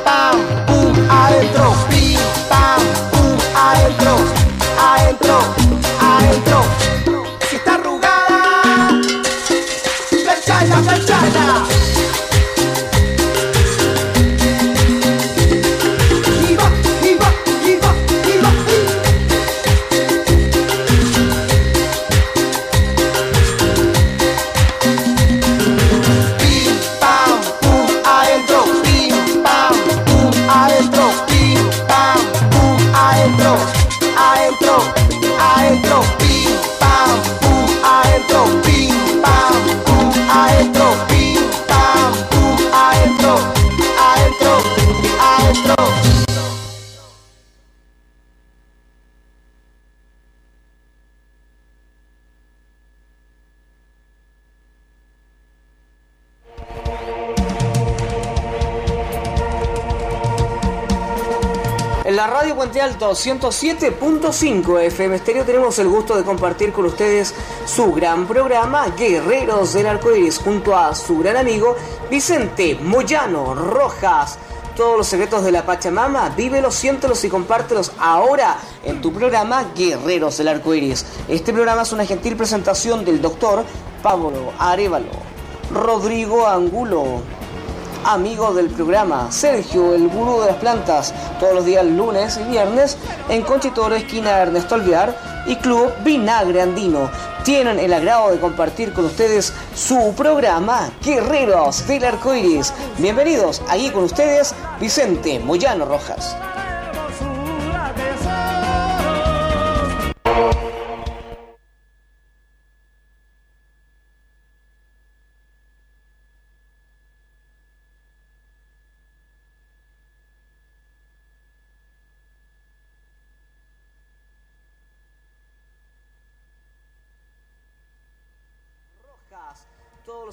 Puente Alto 107.5 FM Estéreo tenemos el gusto de compartir con ustedes su gran programa Guerreros del Arcoiris junto a su gran amigo Vicente Moyano Rojas. Todos los secretos de la Pachamama, vívelos, siéntelos y compártelos ahora en tu programa Guerreros del Arcoiris. Este programa es una gentil presentación del doctor Pablo Arevalo, Rodrigo Angulo, amigo del programa, Sergio, el gurú de las plantas, todos los días lunes y viernes en Conchitoro, esquina Ernesto Alvear y Club Vinagre Andino. Tienen el agrado de compartir con ustedes su programa Guerreros del Arcoiris. Bienvenidos, aquí con ustedes Vicente Moyano Rojas.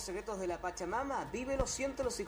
Secretos de la Pachamama, vívelos, siéntelos y